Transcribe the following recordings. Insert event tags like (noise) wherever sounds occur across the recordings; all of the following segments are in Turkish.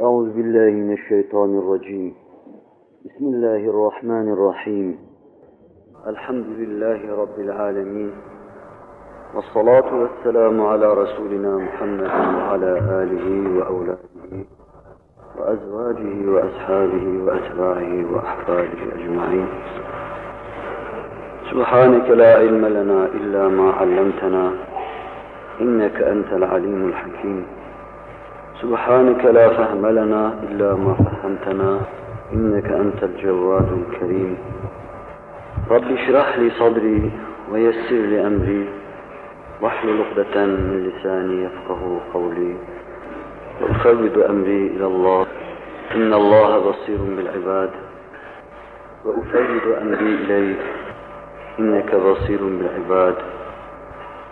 أعوذ بالله من الشيطان الرجيم. بسم الله الرحمن الرحيم. الحمد لله رب العالمين. والصلاة والسلام على رسولنا محمد وعلى آله وأولاده وأزواجه وأصحابه وأتباعه وأحفاده أجمعين. سبحانك لا علم لنا إلا ما علمتنا إنك أنت العليم الحكيم. سبحانك لا فهم لنا إلا ما فهمتنا إنك أنت الجواد الكريم. رب اشرح لي صدري ويسر لي أمري واحلل عقدة من لساني يفقه قولي وأفوض أمري إلى الله. إن الله بصير بالعباد وأفوض أمري إليك. إنك بصير بالعباد.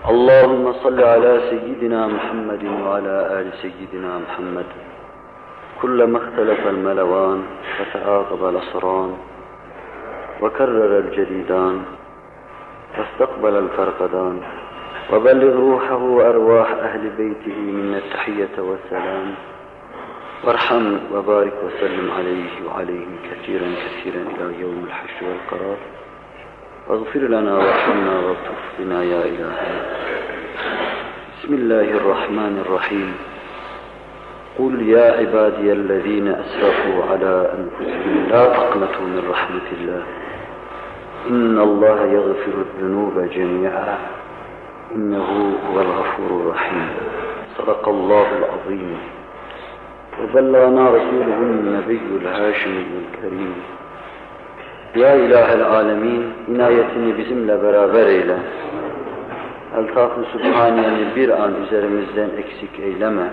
اللهم صل على سيدنا محمد وعلى آل سيدنا محمد. كلما اختلف الملوان فتعاقب الأسران وكرر الجديدان واستقبل الفرقدان وبلغ روحه وأرواح أهل بيته منا التحية والسلام. وارحم وبارك وسلم عليه وعليهم كثيرا كثيرا إلى يوم الحشر والقرار. واغفر لنا وارحمنا واغفر بنا يا إلهي بسم الله الرحمن الرحيم. قل يا عبادي الذين أسرفوا على أنفسهم لا تقنطوا من رحمة الله. إن الله يغفر الذنوب جميعا. إنه هو الغفور الرحيم. صدق الله العظيم. وبلغنا رسوله النبي الهاشمي الكريم. Ya İlahel Alemin, inayetini bizimle beraber eyle. Eltaf-ı Sübhaniye'ni bir an üzerimizden eksik eyleme.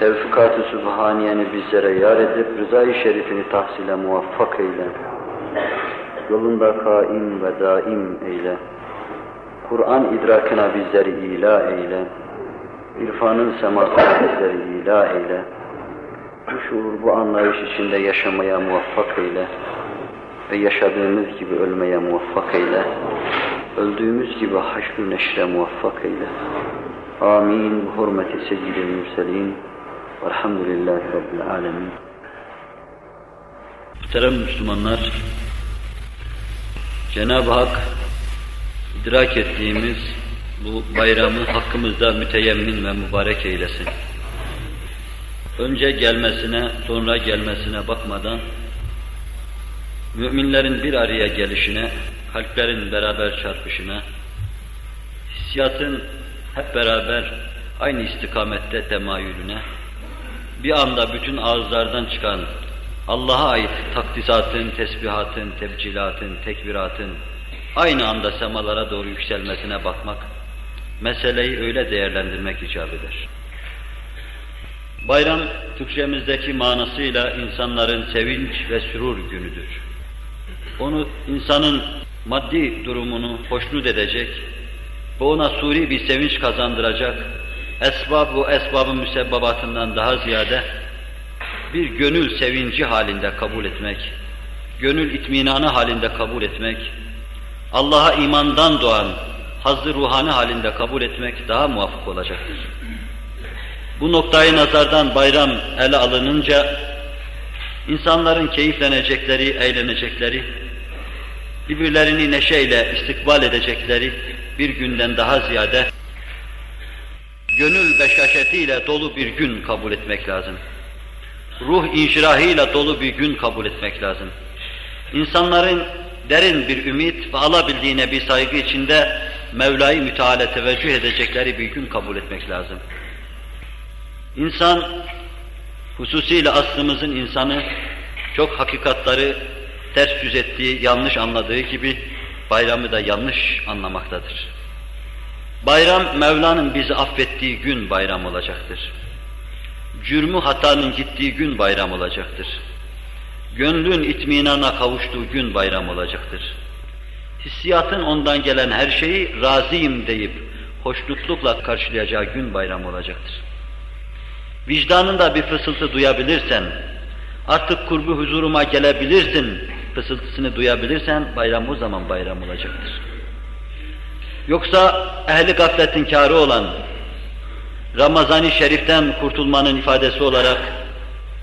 Tevfikat-ı Sübhaniye'ni bizlere yar edip rızayı şerifini tahsile muvaffak eyle. Yolunda kaim ve daim eyle. Kur'an idrakına bizleri ila eyle. İrfanın semasına bizleri ila eyle. Bu şuur, bu anlayış içinde yaşamaya muvaffak eyle ve yaşadığımız gibi ölmeye muvaffak eyle. Öldüğümüz gibi haşr neşre muvaffak eyle. Amin. Hürmeti seyyidil mürselin. Velhamdülillahi Rabbil alemin. Muhterem Müslümanlar, Cenab-ı Hak idrak ettiğimiz bu bayramı hakkımızda müteyemmin ve mübarek eylesin. Önce gelmesine, sonra gelmesine bakmadan müminlerin bir araya gelişine, kalplerin beraber çarpışına, hissiyatın hep beraber aynı istikamette temayülüne, bir anda bütün ağızlardan çıkan Allah'a ait takdisatın, tesbihatın, tebcilatın, tekbiratın aynı anda semalara doğru yükselmesine bakmak, meseleyi öyle değerlendirmek icap eder. Bayram, Türkçemizdeki manasıyla insanların sevinç ve sürur günüdür onu insanın maddi durumunu hoşnut edecek ve ona suri bir sevinç kazandıracak esbab bu esbabın müsebbabatından daha ziyade bir gönül sevinci halinde kabul etmek, gönül itminanı halinde kabul etmek, Allah'a imandan doğan hazır ruhani halinde kabul etmek daha muvaffak olacaktır. Bu noktayı nazardan bayram ele alınınca insanların keyiflenecekleri, eğlenecekleri, birbirlerini neşeyle istikbal edecekleri bir günden daha ziyade gönül beşaşetiyle dolu bir gün kabul etmek lazım. Ruh inşirahıyla dolu bir gün kabul etmek lazım. İnsanların derin bir ümit ve alabildiğine bir saygı içinde Mevla'yı müteala teveccüh edecekleri bir gün kabul etmek lazım. İnsan, hususiyle aslımızın insanı, çok hakikatları ters yüz ettiği, yanlış anladığı gibi bayramı da yanlış anlamaktadır. Bayram Mevla'nın bizi affettiği gün bayram olacaktır. Cürmü hatanın gittiği gün bayram olacaktır. Gönlün itminana kavuştuğu gün bayram olacaktır. Hissiyatın ondan gelen her şeyi razıyım deyip hoşnutlukla karşılayacağı gün bayram olacaktır. Vicdanında bir fısıltı duyabilirsen, artık kurbu huzuruma gelebilirsin fısıltısını duyabilirsen bayram o zaman bayram olacaktır. Yoksa ehli gafletin kârı olan, Ramazan-ı Şerif'ten kurtulmanın ifadesi olarak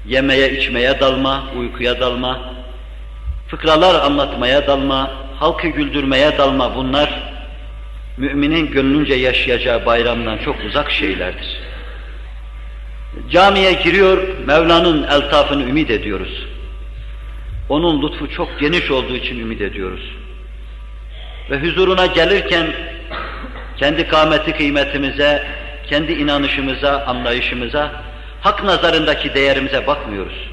Yemeye içmeye dalma, uykuya dalma, fıkralar anlatmaya dalma, halkı güldürmeye dalma bunlar müminin gönlünce yaşayacağı bayramdan çok uzak şeylerdir. Camiye giriyor, Mevla'nın eltafını ümit ediyoruz. Onun lütfu çok geniş olduğu için ümit ediyoruz. Ve huzuruna gelirken kendi kâmeti kıymetimize, kendi inanışımıza, anlayışımıza, hak nazarındaki değerimize bakmıyoruz.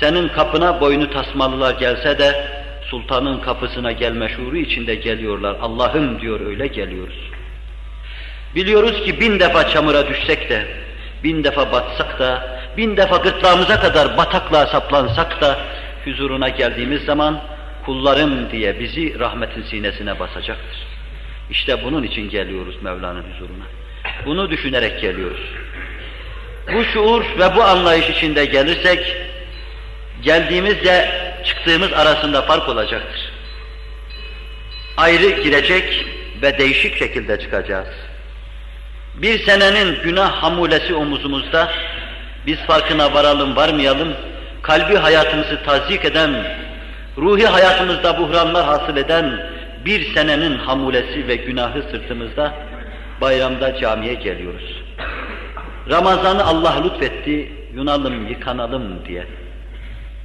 Senin kapına boynu tasmalılar gelse de sultanın kapısına gelme şuuru içinde geliyorlar. Allah'ım diyor öyle geliyoruz. Biliyoruz ki bin defa çamura düşsek de, bin defa batsak da, bin defa gırtlağımıza kadar bataklığa saplansak da, huzuruna geldiğimiz zaman kullarım diye bizi rahmetin sinesine basacaktır. İşte bunun için geliyoruz Mevla'nın huzuruna. Bunu düşünerek geliyoruz. Bu şuur ve bu anlayış içinde gelirsek, geldiğimizde çıktığımız arasında fark olacaktır. Ayrı girecek ve değişik şekilde çıkacağız. Bir senenin günah hamulesi omuzumuzda, biz farkına varalım varmayalım, kalbi hayatımızı tazik eden, ruhi hayatımızda buhranlar hasıl eden bir senenin hamulesi ve günahı sırtımızda bayramda camiye geliyoruz. Ramazan'ı Allah lütfetti, yunalım, yıkanalım diye.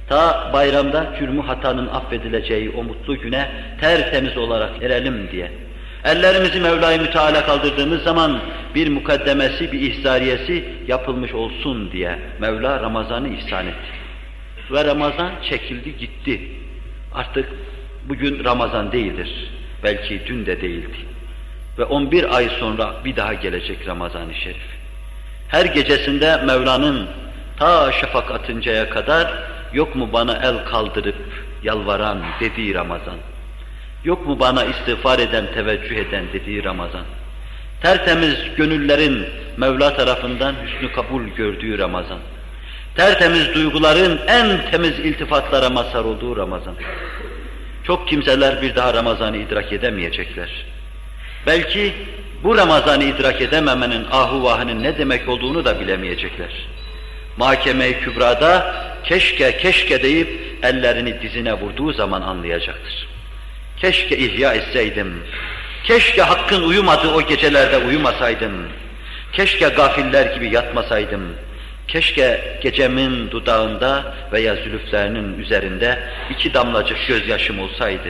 Ta bayramda cürmü hatanın affedileceği o mutlu güne tertemiz olarak erelim diye. Ellerimizi Mevla-i Müteala kaldırdığımız zaman bir mukaddemesi, bir ihzariyesi yapılmış olsun diye Mevla Ramazan'ı ihsan etti. Ve Ramazan çekildi gitti. Artık bugün Ramazan değildir. Belki dün de değildi. Ve 11 ay sonra bir daha gelecek Ramazan-ı Şerif. Her gecesinde Mevla'nın ta şafak atıncaya kadar yok mu bana el kaldırıp yalvaran dediği Ramazan. Yok mu bana istiğfar eden, teveccüh eden dediği Ramazan. Tertemiz gönüllerin Mevla tarafından hüsnü kabul gördüğü Ramazan. Tertemiz duyguların en temiz iltifatlara mazhar olduğu Ramazan. Çok kimseler bir daha Ramazan'ı idrak edemeyecekler. Belki bu Ramazan'ı idrak edememenin ahuvahının ne demek olduğunu da bilemeyecekler. Mahkeme-i Kübra'da keşke keşke deyip ellerini dizine vurduğu zaman anlayacaktır. Keşke ihya etseydim, keşke hakkın uyumadığı o gecelerde uyumasaydım, keşke gafiller gibi yatmasaydım, keşke gecemin dudağında veya zülüflerinin üzerinde iki damlacık gözyaşım olsaydı.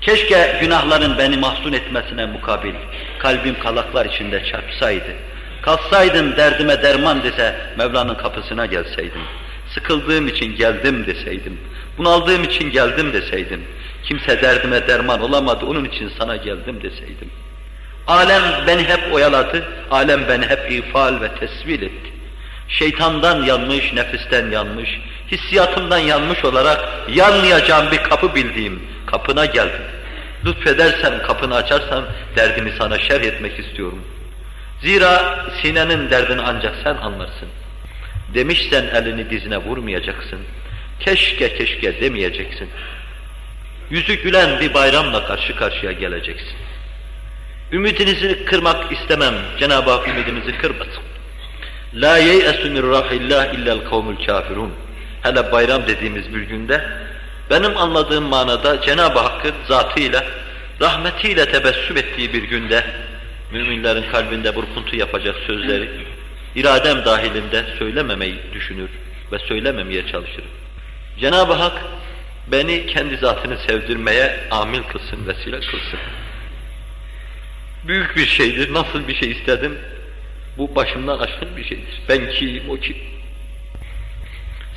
Keşke günahların beni mahzun etmesine mukabil kalbim kalaklar içinde çarpsaydı. Kalksaydım derdime derman dese Mevla'nın kapısına gelseydim. Sıkıldığım için geldim deseydim. Bunaldığım için geldim deseydim. Kimse derdime derman olamadı onun için sana geldim deseydim. Alem beni hep oyaladı, alem beni hep ifal ve tesvil etti. Şeytandan yanmış, nefisten yanmış, hissiyatımdan yanmış olarak yanmayacağım bir kapı bildiğim kapına geldim. Lütfedersen kapını açarsan derdimi sana şerh etmek istiyorum. Zira sinenin derdini ancak sen anlarsın. Demişsen elini dizine vurmayacaksın. Keşke keşke demeyeceksin. Yüzü gülen bir bayramla karşı karşıya geleceksin. Ümidinizi kırmak istemem. Cenab-ı Hak ümidimizi kırmasın. La yeyesu min rahillah illel kavmul kafirun. Hele bayram dediğimiz bir günde benim anladığım manada Cenab-ı Hakk'ın zatıyla, rahmetiyle tebessüm ettiği bir günde müminlerin kalbinde burkuntu yapacak sözleri iradem dahilinde söylememeyi düşünür ve söylememeye çalışırım. Cenab-ı Hak beni kendi zatını sevdirmeye amil kılsın, vesile kılsın. Büyük bir şeydir, nasıl bir şey istedim, bu başımdan aşkın bir şeydir. Ben kim, o kim?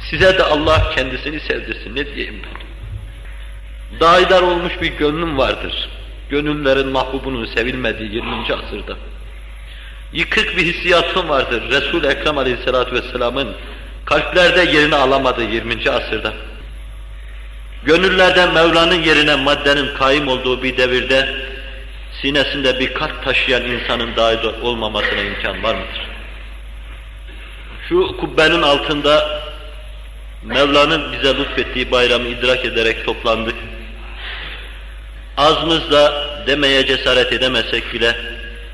Size de Allah kendisini sevdirsin, ne diyeyim ben? Daidar olmuş bir gönlüm vardır. Gönüllerin mahbubunun sevilmediği 20. asırda. Yıkık bir hissiyatım vardır. Resul-i Ekrem Aleyhisselatü Vesselam'ın kalplerde yerini alamadığı 20. asırda. Gönüllerde Mevla'nın yerine maddenin kaim olduğu bir devirde sinesinde bir kalp taşıyan insanın dahi olmamasına imkan var mıdır? Şu kubbenin altında Mevla'nın bize lütfettiği bayramı idrak ederek toplandık. Azmızla demeye cesaret edemesek bile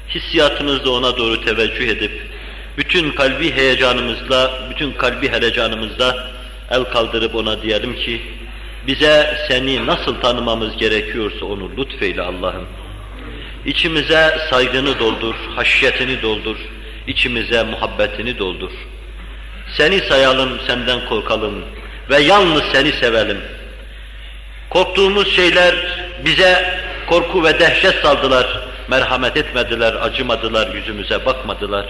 hissiyatımızla ona doğru teveccüh edip bütün kalbi heyecanımızla, bütün kalbi heyecanımızla el kaldırıp ona diyelim ki, bize seni nasıl tanımamız gerekiyorsa onu lütfeyle Allah'ım. İçimize saygını doldur, haşyetini doldur, içimize muhabbetini doldur. Seni sayalım, senden korkalım ve yalnız seni sevelim. Korktuğumuz şeyler bize korku ve dehşet saldılar, merhamet etmediler, acımadılar, yüzümüze bakmadılar.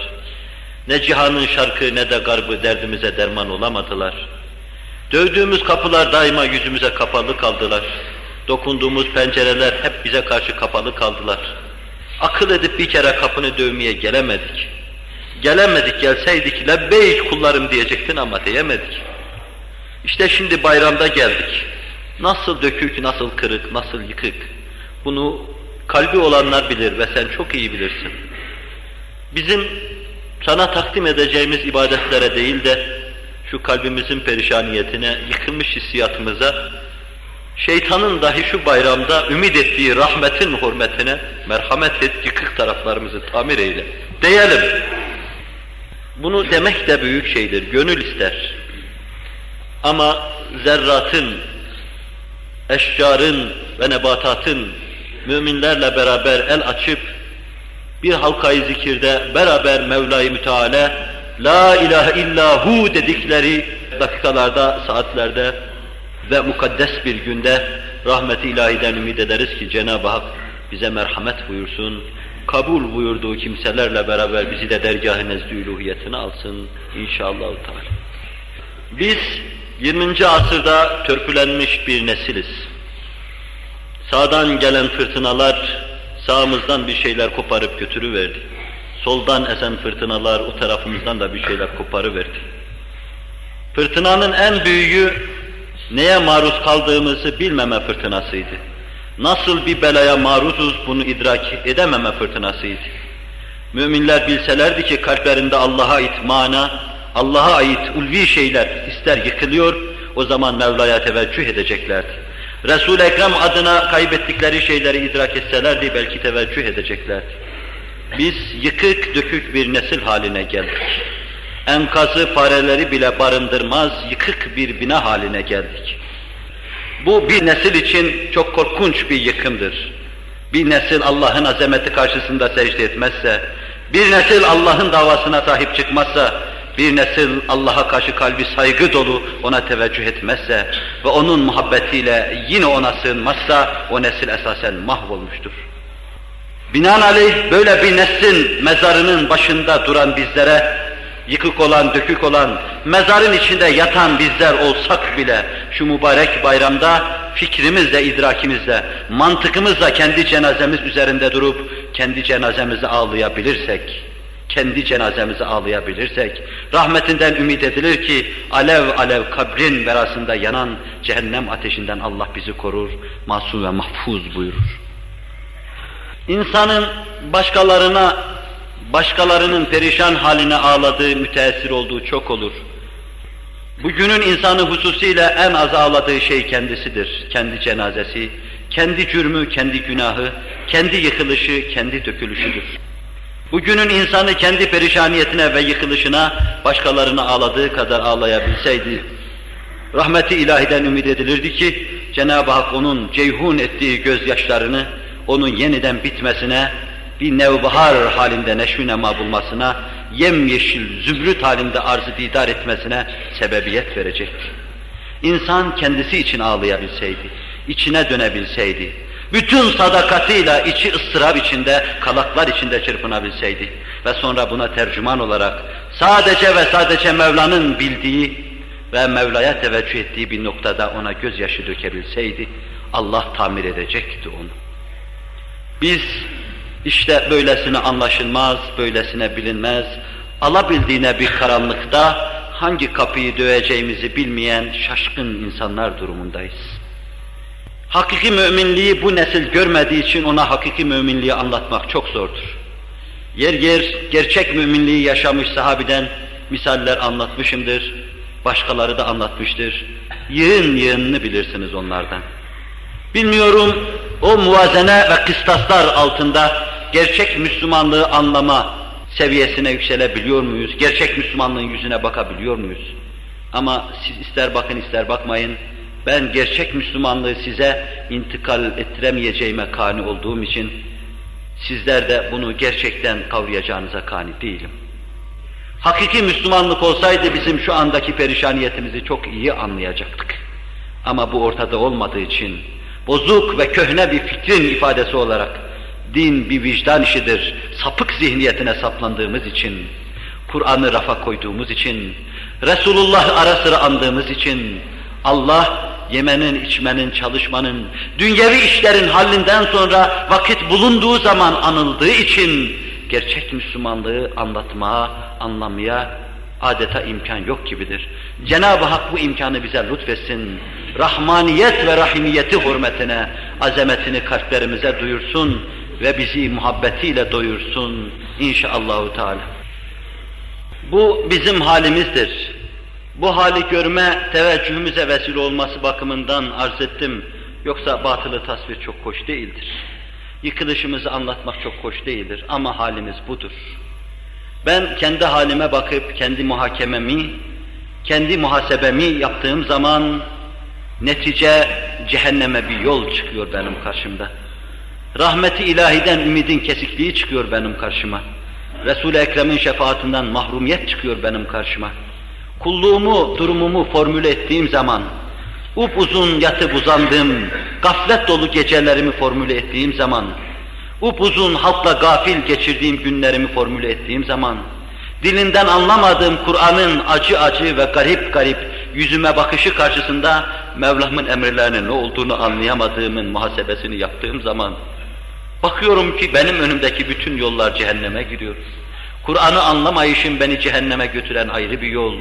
Ne cihanın şarkı ne de garbı derdimize derman olamadılar. Dövdüğümüz kapılar daima yüzümüze kapalı kaldılar. Dokunduğumuz pencereler hep bize karşı kapalı kaldılar. Akıl edip bir kere kapını dövmeye gelemedik. Gelemedik, gelseydik lebbeyk kullarım diyecektin ama diyemedik. İşte şimdi bayramda geldik. Nasıl dökük, nasıl kırık, nasıl yıkık. Bunu kalbi olanlar bilir ve sen çok iyi bilirsin. Bizim sana takdim edeceğimiz ibadetlere değil de şu kalbimizin perişaniyetine, yıkılmış hissiyatımıza, şeytanın dahi şu bayramda ümit ettiği rahmetin hürmetine merhamet et, yıkık taraflarımızı tamir eyle. Diyelim. Bunu demek de büyük şeydir, gönül ister. Ama zerratın, eşcarın ve nebatatın müminlerle beraber el açıp bir halkayı zikirde beraber Mevla-i Müteala La ilahe illahu dedikleri dakikalarda, saatlerde ve mukaddes bir günde rahmeti ilahiden ümit ederiz ki Cenab-ı Hak bize merhamet buyursun, kabul buyurduğu kimselerle beraber bizi de dergâh-ı nezdü alsın inşallah. Biz 20. asırda törpülenmiş bir nesiliz. Sağdan gelen fırtınalar sağımızdan bir şeyler koparıp götürüverdi. Soldan esen fırtınalar o tarafımızdan da bir şeyler koparıverdi. Fırtınanın en büyüğü neye maruz kaldığımızı bilmeme fırtınasıydı. Nasıl bir belaya maruzuz bunu idrak edememe fırtınasıydı. Müminler bilselerdi ki kalplerinde Allah'a ait mana, Allah'a ait ulvi şeyler ister yıkılıyor, o zaman Mevla'ya teveccüh edeceklerdi. Resul-i Ekrem adına kaybettikleri şeyleri idrak etselerdi belki teveccüh edeceklerdi. Biz yıkık dökük bir nesil haline geldik. Enkazı fareleri bile barındırmaz yıkık bir bina haline geldik. Bu bir nesil için çok korkunç bir yıkımdır. Bir nesil Allah'ın azameti karşısında secde etmezse, bir nesil Allah'ın davasına sahip çıkmazsa, bir nesil Allah'a karşı kalbi saygı dolu ona teveccüh etmezse ve onun muhabbetiyle yine ona sığınmazsa o nesil esasen mahvolmuştur. Binaenaleyh böyle bir neslin mezarının başında duran bizlere, yıkık olan, dökük olan, mezarın içinde yatan bizler olsak bile şu mübarek bayramda fikrimizle, idrakimizle, mantıkımızla kendi cenazemiz üzerinde durup kendi cenazemizi ağlayabilirsek, kendi cenazemizi ağlayabilirsek, rahmetinden ümit edilir ki alev alev kabrin verasında yanan cehennem ateşinden Allah bizi korur, masum ve mahfuz buyurur. İnsanın başkalarına, başkalarının perişan haline ağladığı, müteessir olduğu çok olur. Bugünün insanı hususiyle en az ağladığı şey kendisidir, kendi cenazesi, kendi cürmü, kendi günahı, kendi yıkılışı, kendi dökülüşüdür. Bugünün insanı kendi perişaniyetine ve yıkılışına başkalarını ağladığı kadar ağlayabilseydi, rahmeti ilahiden ümit edilirdi ki Cenab-ı Hak onun ceyhun ettiği gözyaşlarını onun yeniden bitmesine, bir nevbahar halinde neşvi nema bulmasına, yemyeşil, zümrüt halinde arzı didar etmesine sebebiyet verecekti. İnsan kendisi için ağlayabilseydi, içine dönebilseydi, bütün sadakatıyla içi ıstırap içinde, kalaklar içinde çırpınabilseydi ve sonra buna tercüman olarak sadece ve sadece Mevla'nın bildiği ve Mevla'ya teveccüh ettiği bir noktada ona gözyaşı dökebilseydi, Allah tamir edecekti onu. Biz işte böylesine anlaşılmaz, böylesine bilinmez, alabildiğine bir karanlıkta hangi kapıyı döveceğimizi bilmeyen şaşkın insanlar durumundayız. Hakiki müminliği bu nesil görmediği için ona hakiki müminliği anlatmak çok zordur. Yer yer gerçek müminliği yaşamış sahabiden misaller anlatmışımdır, başkaları da anlatmıştır. Yığın yığınını bilirsiniz onlardan. Bilmiyorum o muvazene ve kıstaslar altında gerçek Müslümanlığı anlama, seviyesine yükselebiliyor muyuz? Gerçek Müslümanlığın yüzüne bakabiliyor muyuz? Ama siz ister bakın ister bakmayın, ben gerçek Müslümanlığı size intikal ettiremeyeceğime kani olduğum için, sizler de bunu gerçekten kavrayacağınıza kani değilim. Hakiki Müslümanlık olsaydı bizim şu andaki perişaniyetimizi çok iyi anlayacaktık. Ama bu ortada olmadığı için, bozuk ve köhne bir fikrin ifadesi olarak, din bir vicdan işidir, sapık zihniyetine saplandığımız için, Kur'an'ı rafa koyduğumuz için, Resulullah ara sıra andığımız için, Allah yemenin, içmenin, çalışmanın, dünyevi işlerin hallinden sonra vakit bulunduğu zaman anıldığı için gerçek Müslümanlığı anlatmaya, anlamaya adeta imkan yok gibidir. Cenab-ı Hak bu imkanı bize lütfetsin. Rahmaniyet ve rahimiyeti hürmetine azametini kalplerimize duyursun ve bizi muhabbetiyle doyursun inşallahü teala. Bu bizim halimizdir. Bu hali görme teveccühümüze vesile olması bakımından arz ettim. Yoksa batılı tasvir çok hoş değildir. Yıkılışımızı anlatmak çok hoş değildir ama halimiz budur. Ben kendi halime bakıp kendi muhakememi, kendi muhasebemi yaptığım zaman netice cehenneme bir yol çıkıyor benim karşımda. Rahmeti ilahiden ümidin kesikliği çıkıyor benim karşıma. Resul-i Ekrem'in şefaatinden mahrumiyet çıkıyor benim karşıma. Kulluğumu, durumumu formüle ettiğim zaman, upuzun yatıp uzandığım, gaflet dolu gecelerimi formüle ettiğim zaman, upuzun halkla gafil geçirdiğim günlerimi formüle ettiğim zaman, dilinden anlamadığım Kur'an'ın acı acı ve garip garip yüzüme bakışı karşısında Mevlam'ın emirlerinin ne olduğunu anlayamadığımın muhasebesini yaptığım zaman, bakıyorum ki benim önümdeki bütün yollar cehenneme gidiyor. Kur'an'ı anlamayışım beni cehenneme götüren ayrı bir yol.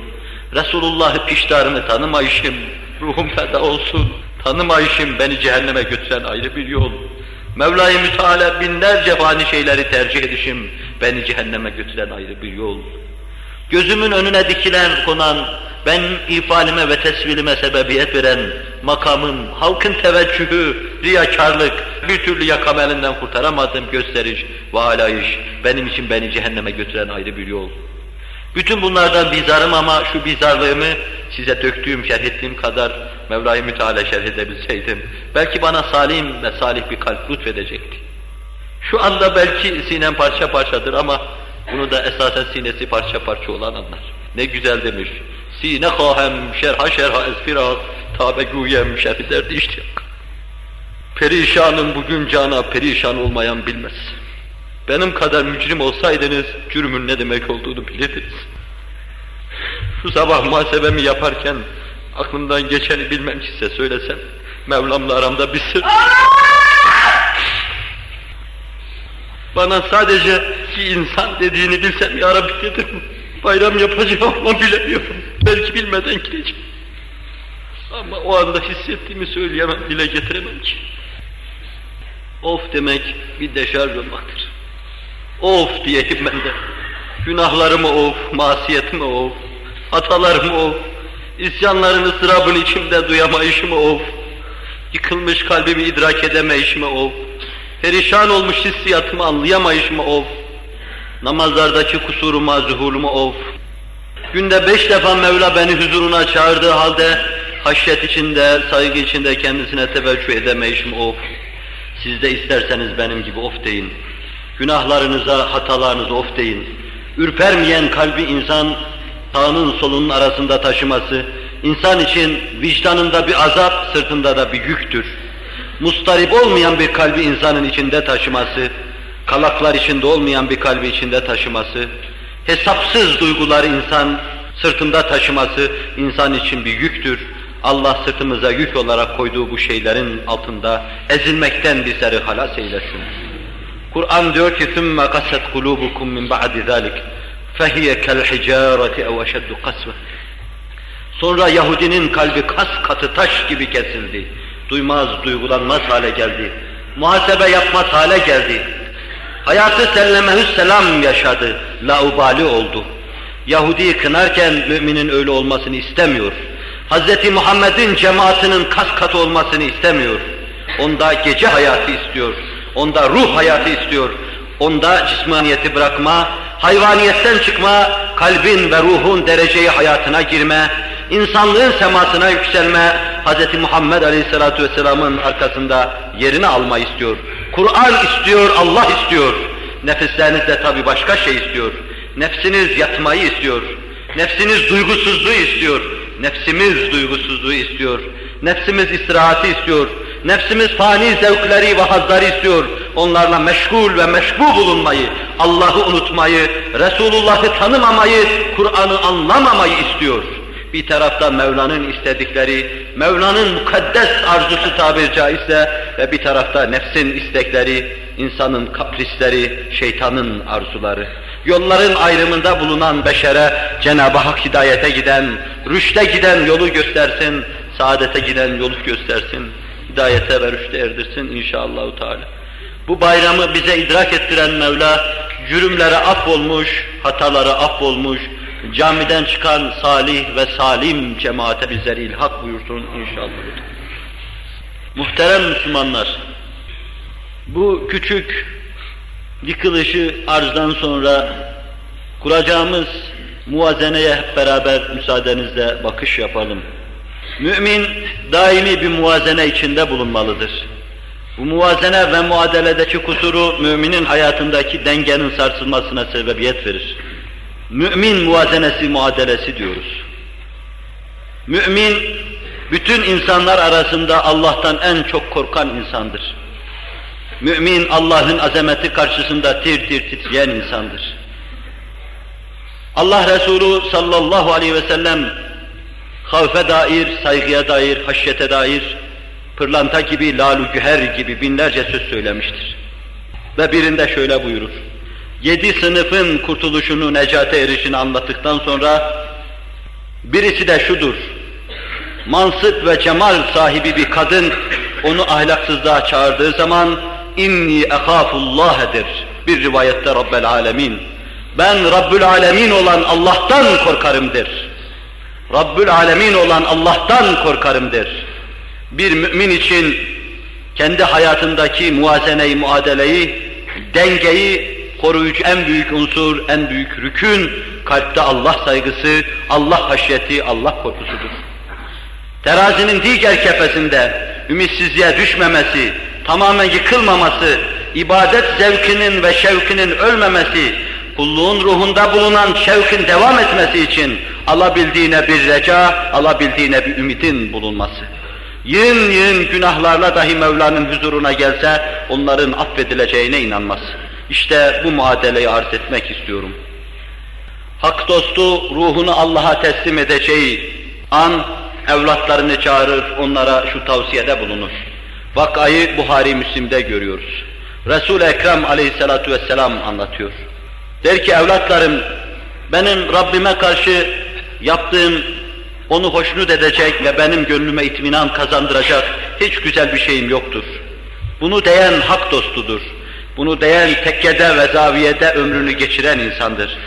Resulullah'ı piştarını tanımayışım, ruhum feda olsun, tanımayışım beni cehenneme götüren ayrı bir yol. Mevla-i Müteala binlerce fani şeyleri tercih edişim, beni cehenneme götüren ayrı bir yol. Gözümün önüne dikilen, konan, ben ifalime ve tesvilime sebebiyet veren makamım, halkın teveccühü, riyakarlık, bir türlü yakam elinden kurtaramadığım gösteriş ve alayış, benim için beni cehenneme götüren ayrı bir yol. Bütün bunlardan bizarım ama şu bizarlığımı size döktüğüm, şerh ettiğim kadar Mevla-i Müteala şerh edebilseydim, belki bana salim ve salih bir kalp lütfedecekti. Şu anda belki sinem parça parçadır ama bunu da esasen sinesi parça parça olan anlar. Ne güzel demiş. Sine kahem şerha şerha ezfirat tabe güyem şerhi derdi iştiyak. Perişanım bugün cana perişan olmayan bilmez. Benim kadar mücrim olsaydınız cürmün ne demek olduğunu bilirdiniz. Şu sabah muhasebemi yaparken aklımdan geçeni bilmem ki size söylesem Mevlam'la aramda bir sır. Bana sadece bir insan dediğini bilsem ya Rabbi dedim. Bayram yapacağım ama bilemiyorum. Belki bilmeden gideceğim. Ama o anda hissettiğimi söyleyemem, dile getiremem ki. Of demek bir deşarj olmaktır. Of diyeyim ben de. Günahlarımı of, masiyetimi of, hatalarımı of, isyanların ıstırabını içimde duyamayışımı of, yıkılmış kalbimi idrak edemeyişimi of, perişan olmuş hissiyatımı anlayamayışımı of, namazlardaki kusuruma, zuhuruma of, günde beş defa Mevla beni huzuruna çağırdığı halde, haşyet içinde, saygı içinde kendisine teveccüh edemeyişim of, siz de isterseniz benim gibi of deyin, günahlarınıza, hatalarınıza of deyin, ürpermeyen kalbi insan, sağının solunun arasında taşıması, insan için vicdanında bir azap, sırtında da bir yüktür. Mustarip olmayan bir kalbi insanın içinde taşıması, kalaklar içinde olmayan bir kalbi içinde taşıması, hesapsız duyguları insan sırtında taşıması insan için bir yüktür. Allah sırtımıza yük olarak koyduğu bu şeylerin altında ezilmekten bizleri halas eylesin. Kur'an diyor ki ثُمَّ قَسَتْ قُلُوبُكُمْ مِنْ بَعْدِ ذَٰلِكَ فَهِيَ كَالْحِجَارَةِ اَوْ اَشَدُّ قَسْوَةً Sonra Yahudinin kalbi kas katı taş gibi kesildi. Duymaz, duygulanmaz hale geldi. Muhasebe yapmaz hale geldi. Hayatı sellemehü selam yaşadı. Laubali oldu. Yahudi kınarken müminin öyle olmasını istemiyor. Hz. Muhammed'in cemaatinin kas katı olmasını istemiyor. Onda gece hayatı istiyor. Onda ruh hayatı istiyor. Onda cismaniyeti bırakma, hayvaniyetten çıkma, kalbin ve ruhun dereceyi hayatına girme, insanlığın semasına yükselme, Hz. Muhammed Aleyhisselatü Vesselam'ın arkasında yerini alma istiyor. Kur'an istiyor, Allah istiyor. Nefisleriniz de tabi başka şey istiyor. Nefsiniz yatmayı istiyor. Nefsiniz duygusuzluğu istiyor. Nefsimiz duygusuzluğu istiyor. Nefsimiz istirahati istiyor. Nefsimiz fani zevkleri ve hazları istiyor. Onlarla meşgul ve meşbu bulunmayı, Allah'ı unutmayı, Resulullah'ı tanımamayı, Kur'an'ı anlamamayı istiyor. Bir tarafta Mevla'nın istedikleri, Mevla'nın mukaddes arzusu tabir caizse ve bir tarafta nefsin istekleri, insanın kaprisleri, şeytanın arzuları. Yolların ayrımında bulunan beşere Cenab-ı Hak hidayete giden, rüşte giden yolu göstersin, saadete giden yolu göstersin, hidayete ve rüşte erdirsin inşallah. Teala. Bu bayramı bize idrak ettiren Mevla, cürümlere affolmuş, hataları affolmuş, camiden çıkan salih ve salim cemaate bizleri ilhak buyursun inşallah. Muhterem Müslümanlar, bu küçük yıkılışı arzdan sonra kuracağımız muazeneye hep beraber müsaadenizle bakış yapalım. Mümin daimi bir muazene içinde bulunmalıdır. Bu muvazene ve muadeledeki kusuru müminin hayatındaki dengenin sarsılmasına sebebiyet verir. Mümin muazenesi, muadelesi diyoruz. Mümin, bütün insanlar arasında Allah'tan en çok korkan insandır. Mümin, Allah'ın azameti karşısında tir tir titreyen insandır. Allah Resulü sallallahu aleyhi ve sellem havfe dair, saygıya dair, haşyete dair, pırlanta gibi, lalu güher gibi binlerce söz söylemiştir. Ve birinde şöyle buyurur. Yedi sınıfın kurtuluşunu, necate erişini anlattıktan sonra birisi de şudur. Mansıp ve cemal sahibi bir kadın onu ahlaksızlığa çağırdığı zaman inni ehafullah Bir rivayette Rabbel Alemin. Ben Rabbül Alemin olan Allah'tan korkarımdır. Rabbül Alemin olan Allah'tan korkarımdır. Bir mümin için kendi hayatındaki muazeneyi, muadeleyi, dengeyi koruyucu en büyük unsur, en büyük rükün, kalpte Allah saygısı, Allah haşyeti, Allah korkusudur. Terazinin diğer kefesinde ümitsizliğe düşmemesi, tamamen yıkılmaması, ibadet zevkinin ve şevkinin ölmemesi, kulluğun ruhunda bulunan şevkin devam etmesi için alabildiğine bir reca, alabildiğine bir ümitin bulunması. Yığın yığın günahlarla dahi Mevla'nın huzuruna gelse onların affedileceğine inanması. İşte bu muadeleyi arz etmek istiyorum. Hak dostu ruhunu Allah'a teslim edeceği an evlatlarını çağırır, onlara şu tavsiyede bulunur. Vakayı Buhari Müslim'de görüyoruz. Resul-i Ekrem aleyhissalatu vesselam anlatıyor. Der ki evlatlarım benim Rabbime karşı yaptığım onu hoşnut edecek ve benim gönlüme itminan kazandıracak hiç güzel bir şeyim yoktur. Bunu diyen hak dostudur. Bunu diyen tekkede ve zaviyede ömrünü geçiren insandır.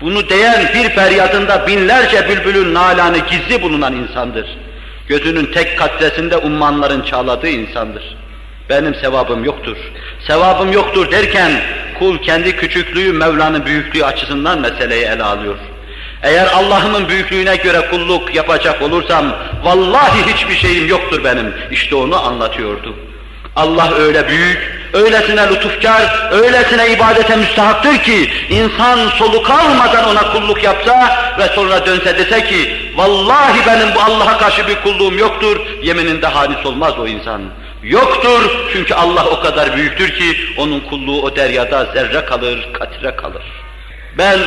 Bunu diyen bir feryadında binlerce bülbülün nalanı gizli bulunan insandır. Gözünün tek katresinde ummanların çağladığı insandır. Benim sevabım yoktur. Sevabım yoktur derken kul kendi küçüklüğü Mevla'nın büyüklüğü açısından meseleyi ele alıyor. Eğer Allah'ımın büyüklüğüne göre kulluk yapacak olursam vallahi hiçbir şeyim yoktur benim. İşte onu anlatıyordu. Allah öyle büyük, öylesine lütufkar, öylesine ibadete müstahaktır ki insan soluk almadan ona kulluk yapsa ve sonra dönse dese ki vallahi benim bu Allah'a karşı bir kulluğum yoktur, yemininde halis olmaz o insan. Yoktur çünkü Allah o kadar büyüktür ki onun kulluğu o deryada zerre kalır, katire kalır. Ben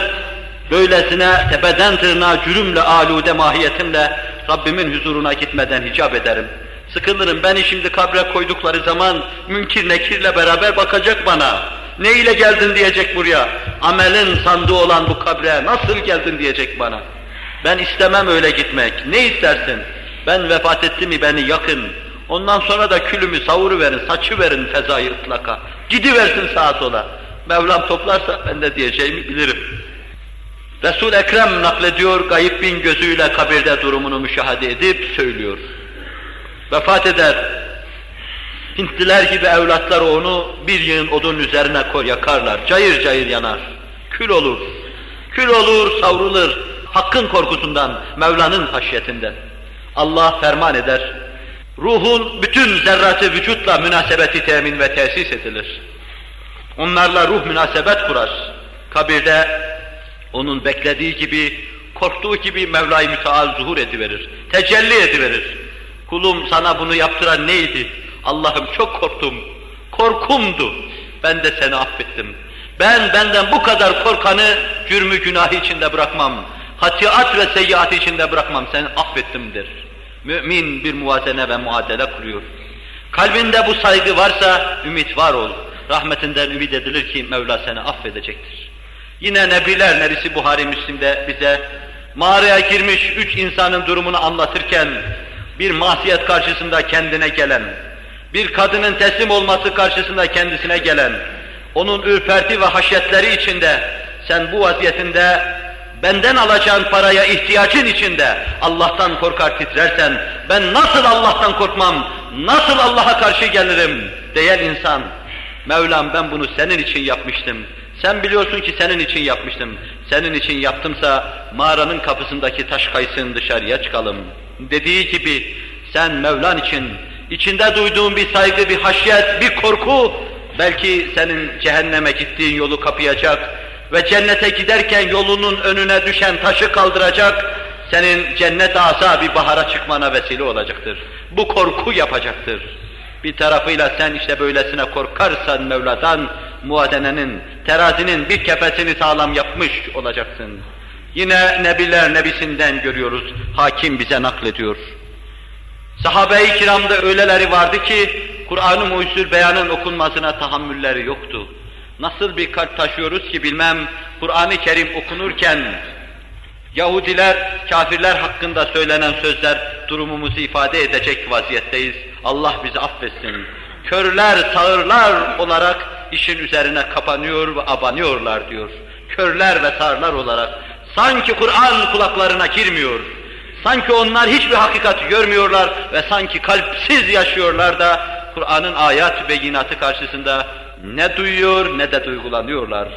böylesine tepeden tırnağa cürümle, alude mahiyetimle Rabbimin huzuruna gitmeden hicap ederim. Sıkılırım, beni şimdi kabre koydukları zaman münkir nekirle beraber bakacak bana. Ne ile geldin diyecek buraya. Amelin sandığı olan bu kabre nasıl geldin diyecek bana. Ben istemem öyle gitmek. Ne istersin? Ben vefat etti mi beni yakın. Ondan sonra da külümü savuru verin, saçı verin fezayı ıtlaka. Gidiversin sağa sola. Mevlam toplarsa ben de diyeceğimi bilirim. Resul Ekrem naklediyor, gayip bin gözüyle kabirde durumunu müşahede edip söylüyor. Vefat eder. Hintliler gibi evlatları onu bir yığın odun üzerine yakarlar. Cayır cayır yanar. Kül olur. Kül olur, savrulur. Hakkın korkusundan, Mevla'nın haşyetinden. Allah ferman eder. Ruhun bütün zerratı vücutla münasebeti temin ve tesis edilir. Onlarla ruh münasebet kurar. Kabirde onun beklediği gibi, korktuğu gibi Mevla-i Müteal zuhur ediverir, tecelli ediverir. Kulum sana bunu yaptıran neydi? Allah'ım çok korktum, korkumdu. Ben de seni affettim. Ben benden bu kadar korkanı cürmü günahı içinde bırakmam. Hatiat ve seyyiat içinde bırakmam. Seni affettimdir. Mümin bir muvazene ve muadele kuruyor. Kalbinde bu saygı varsa ümit var ol. Rahmetinden ümit edilir ki Mevla seni affedecektir. Yine Nebiler Nebisi Buhari Müslim'de bize mağaraya girmiş üç insanın durumunu anlatırken bir masiyet karşısında kendine gelen, bir kadının teslim olması karşısında kendisine gelen, onun ürperti ve haşyetleri içinde sen bu vaziyetinde benden alacağın paraya ihtiyacın içinde Allah'tan korkar titrersen ben nasıl Allah'tan korkmam, nasıl Allah'a karşı gelirim diyen insan Mevlam ben bunu senin için yapmıştım. Sen biliyorsun ki senin için yapmıştım. Senin için yaptımsa mağaranın kapısındaki taş kaysın dışarıya çıkalım. Dediği gibi sen Mevlan için içinde duyduğun bir saygı, bir haşyet, bir korku belki senin cehenneme gittiğin yolu kapayacak ve cennete giderken yolunun önüne düşen taşı kaldıracak, senin cennet asa bahara çıkmana vesile olacaktır. Bu korku yapacaktır. Bir tarafıyla sen işte böylesine korkarsan Mevla'dan, muadenenin, terazinin bir kefesini sağlam yapmış olacaksın. Yine Nebiler Nebisinden görüyoruz, hakim bize naklediyor. Sahabe-i kiramda öyleleri vardı ki, Kur'an-ı Muhyüzül Beyan'ın okunmasına tahammülleri yoktu. Nasıl bir kalp taşıyoruz ki bilmem, Kur'an-ı Kerim okunurken, Yahudiler, kafirler hakkında söylenen sözler durumumuzu ifade edecek vaziyetteyiz. Allah bizi affetsin. Körler, sağırlar olarak işin üzerine kapanıyor ve abanıyorlar diyor. Körler ve sağırlar olarak. Sanki Kur'an kulaklarına girmiyor. Sanki onlar hiçbir hakikati görmüyorlar ve sanki kalpsiz yaşıyorlar da Kur'an'ın ayat beyinatı karşısında ne duyuyor ne de duygulanıyorlar.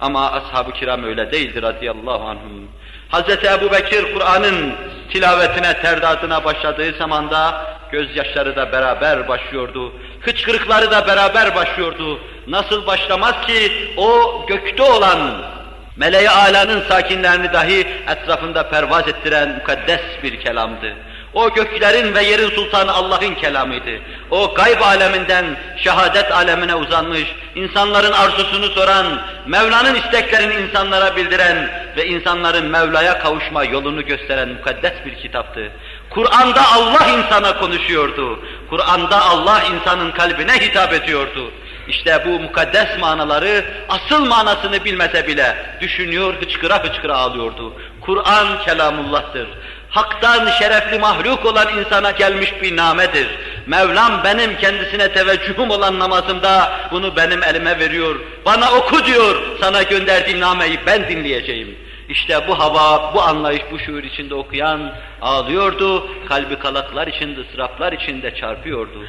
Ama ashab-ı kiram öyle değildir radıyallahu anhum. Hz. Ebu Bekir Kur'an'ın tilavetine, terdadına başladığı zaman da gözyaşları da beraber başlıyordu. Hıçkırıkları da beraber başlıyordu. Nasıl başlamaz ki o gökte olan meleği alanın sakinlerini dahi etrafında pervaz ettiren mukaddes bir kelamdı. O göklerin ve yerin sultanı Allah'ın kelamıydı. O gayb aleminden şehadet alemine uzanmış, insanların arzusunu soran, Mevla'nın isteklerini insanlara bildiren ve insanların Mevla'ya kavuşma yolunu gösteren mukaddes bir kitaptı. Kur'an'da Allah insana konuşuyordu. Kur'an'da Allah insanın kalbine hitap ediyordu. İşte bu mukaddes manaları asıl manasını bilmese bile düşünüyor, hıçkıra hıçkıra ağlıyordu. Kur'an kelamullah'tır. Hak'tan şerefli mahluk olan insana gelmiş bir namedir. Mevlam benim kendisine teveccühüm olan namazımda bunu benim elime veriyor. Bana oku diyor, sana gönderdiğim nameyi ben dinleyeceğim. İşte bu hava, bu anlayış, bu şuur içinde okuyan ağlıyordu, kalbi kalaklar içinde, ıstıraplar içinde çarpıyordu.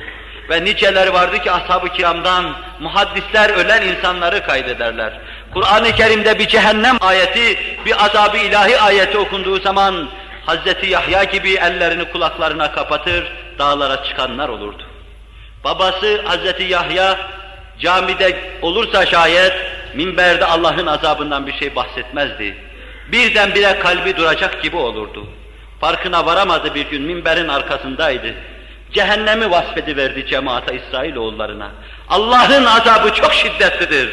Ve niceler vardı ki ashab-ı kiramdan muhaddisler ölen insanları kaydederler. Kur'an-ı Kerim'de bir cehennem ayeti, bir azabı ilahi ayeti okunduğu zaman Hazreti Yahya gibi ellerini kulaklarına kapatır, dağlara çıkanlar olurdu. Babası Hazreti Yahya camide olursa şayet minberde Allah'ın azabından bir şey bahsetmezdi. Birdenbire kalbi duracak gibi olurdu. Farkına varamadı bir gün minberin arkasındaydı. Cehennemi vasfediverdi cemaate İsrailoğullarına. Allah'ın azabı çok şiddetlidir.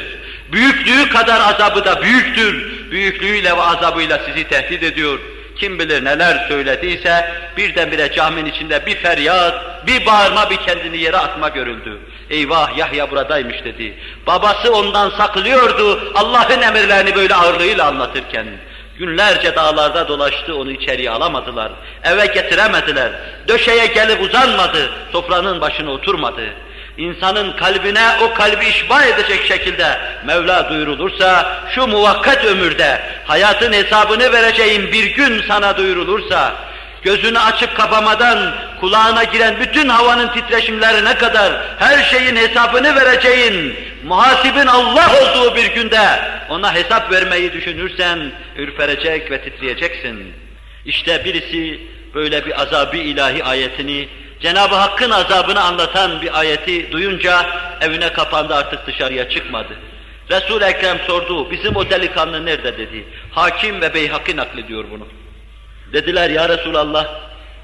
Büyüklüğü kadar azabı da büyüktür. Büyüklüğüyle ve azabıyla sizi tehdit ediyor. Kim bilir neler söylediyse birdenbire caminin içinde bir feryat, bir bağırma, bir kendini yere atma görüldü. Eyvah Yahya buradaymış dedi. Babası ondan saklıyordu Allah'ın emirlerini böyle ağırlığıyla anlatırken. Günlerce dağlarda dolaştı, onu içeriye alamadılar. Eve getiremediler. Döşeye gelip uzanmadı, sofranın başına oturmadı. İnsanın kalbine o kalbi işba edecek şekilde Mevla duyurulursa, şu muvakkat ömürde hayatın hesabını vereceğin bir gün sana duyurulursa, gözünü açıp kapamadan kulağına giren bütün havanın titreşimlerine kadar her şeyin hesabını vereceğin, muhasibin Allah olduğu bir günde ona hesap vermeyi düşünürsen ürperecek ve titreyeceksin. İşte birisi böyle bir azabı ilahi ayetini, Cenab-ı Hakk'ın azabını anlatan bir ayeti duyunca evine kapandı artık dışarıya çıkmadı. Resul-i Ekrem sordu, bizim o delikanlı nerede dedi. Hakim ve Beyhaki naklediyor bunu. Dediler ya Resulallah,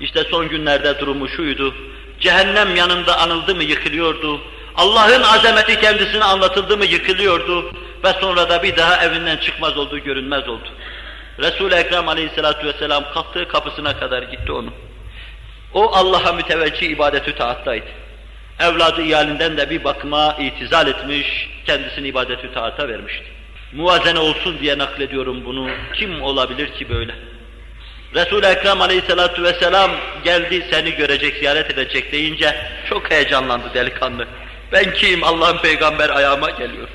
işte son günlerde durumu şuydu, cehennem yanında anıldı mı yıkılıyordu, Allah'ın azameti kendisine anlatıldı mı yıkılıyordu ve sonra da bir daha evinden çıkmaz oldu, görünmez oldu. Resul-i Ekrem aleyhissalatu vesselam kalktığı kapısına kadar gitti onu. O Allah'a müteveccih ibadetü taattaydı. Evladı iyalinden de bir bakıma itizal etmiş, kendisini ibadetü taata vermişti. Muvazene olsun diye naklediyorum bunu. Kim olabilir ki böyle? Resul-i Ekrem aleyhissalatu vesselam geldi seni görecek, ziyaret edecek deyince çok heyecanlandı delikanlı. Ben kim? Allah'ın peygamber ayağıma geliyor.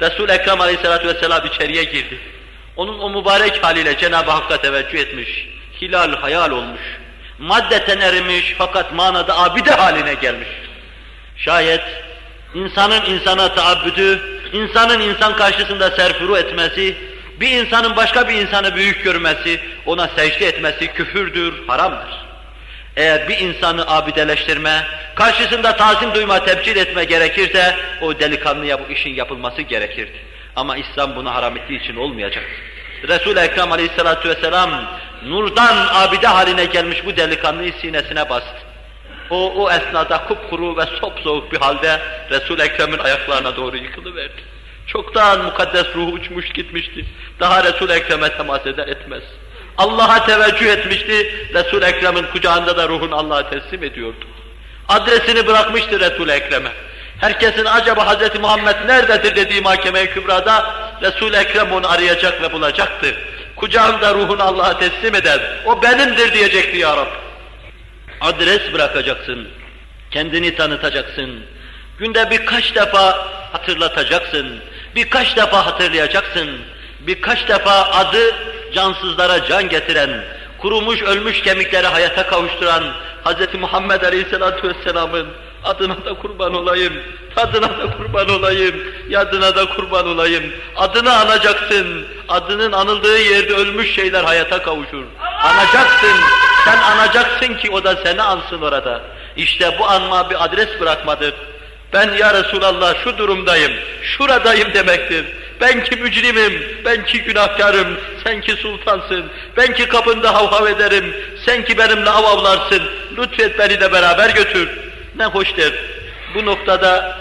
Resul-i Ekrem aleyhissalatu vesselam içeriye girdi. Onun o mübarek haliyle Cenab-ı Hakk'a teveccüh etmiş. Hilal hayal olmuş. Maddeten erimiş fakat manada abide haline gelmiş. Şayet insanın insana taabbüdü, insanın insan karşısında serfuru etmesi, bir insanın başka bir insanı büyük görmesi, ona secde etmesi küfürdür, haramdır. Eğer bir insanı abideleştirme, karşısında tazim duyma, tebcil etme gerekirse, o delikanlıya bu işin yapılması gerekirdi. Ama İslam bunu haram ettiği için olmayacak. Resul-i Ekrem aleyhissalatu vesselam, nurdan abide haline gelmiş bu delikanlıyı sinesine bastı. O, o esnada kupkuru ve soğuk bir halde Resul-i Ekrem'in ayaklarına doğru yıkılıverdi. Çoktan mukaddes ruhu uçmuş gitmişti. Daha Resul-i Ekrem'e temas eder etmez. Allah'a teveccüh etmişti. Resul-i Ekrem'in kucağında da ruhunu Allah'a teslim ediyordu. Adresini bırakmıştı Resul-i Ekrem'e. Herkesin acaba Hz. Muhammed nerededir dediği mahkeme-i kübrada Resul-i Ekrem onu arayacak ve bulacaktı. Kucağında ruhunu Allah'a teslim eder. O benimdir diyecekti ya Rabbi. Adres bırakacaksın. Kendini tanıtacaksın. Günde birkaç defa hatırlatacaksın. Birkaç defa hatırlayacaksın. Birkaç defa adı cansızlara can getiren, kurumuş ölmüş kemikleri hayata kavuşturan Hz. Muhammed Aleyhisselatü Vesselam'ın adına da kurban olayım, tadına da kurban olayım, yadına da kurban olayım. Adını anacaksın, adının anıldığı yerde ölmüş şeyler hayata kavuşur. Anacaksın, sen anacaksın ki o da seni ansın orada. İşte bu anma bir adres bırakmadır. Ben ya Resulallah şu durumdayım, şuradayım demektir. Ben ki mücrimim, ben ki günahkarım, sen ki sultansın, ben ki kapında havhav ederim, sen ki benimle avavlarsın, lütfet beni de beraber götür. Ne hoştur. Bu noktada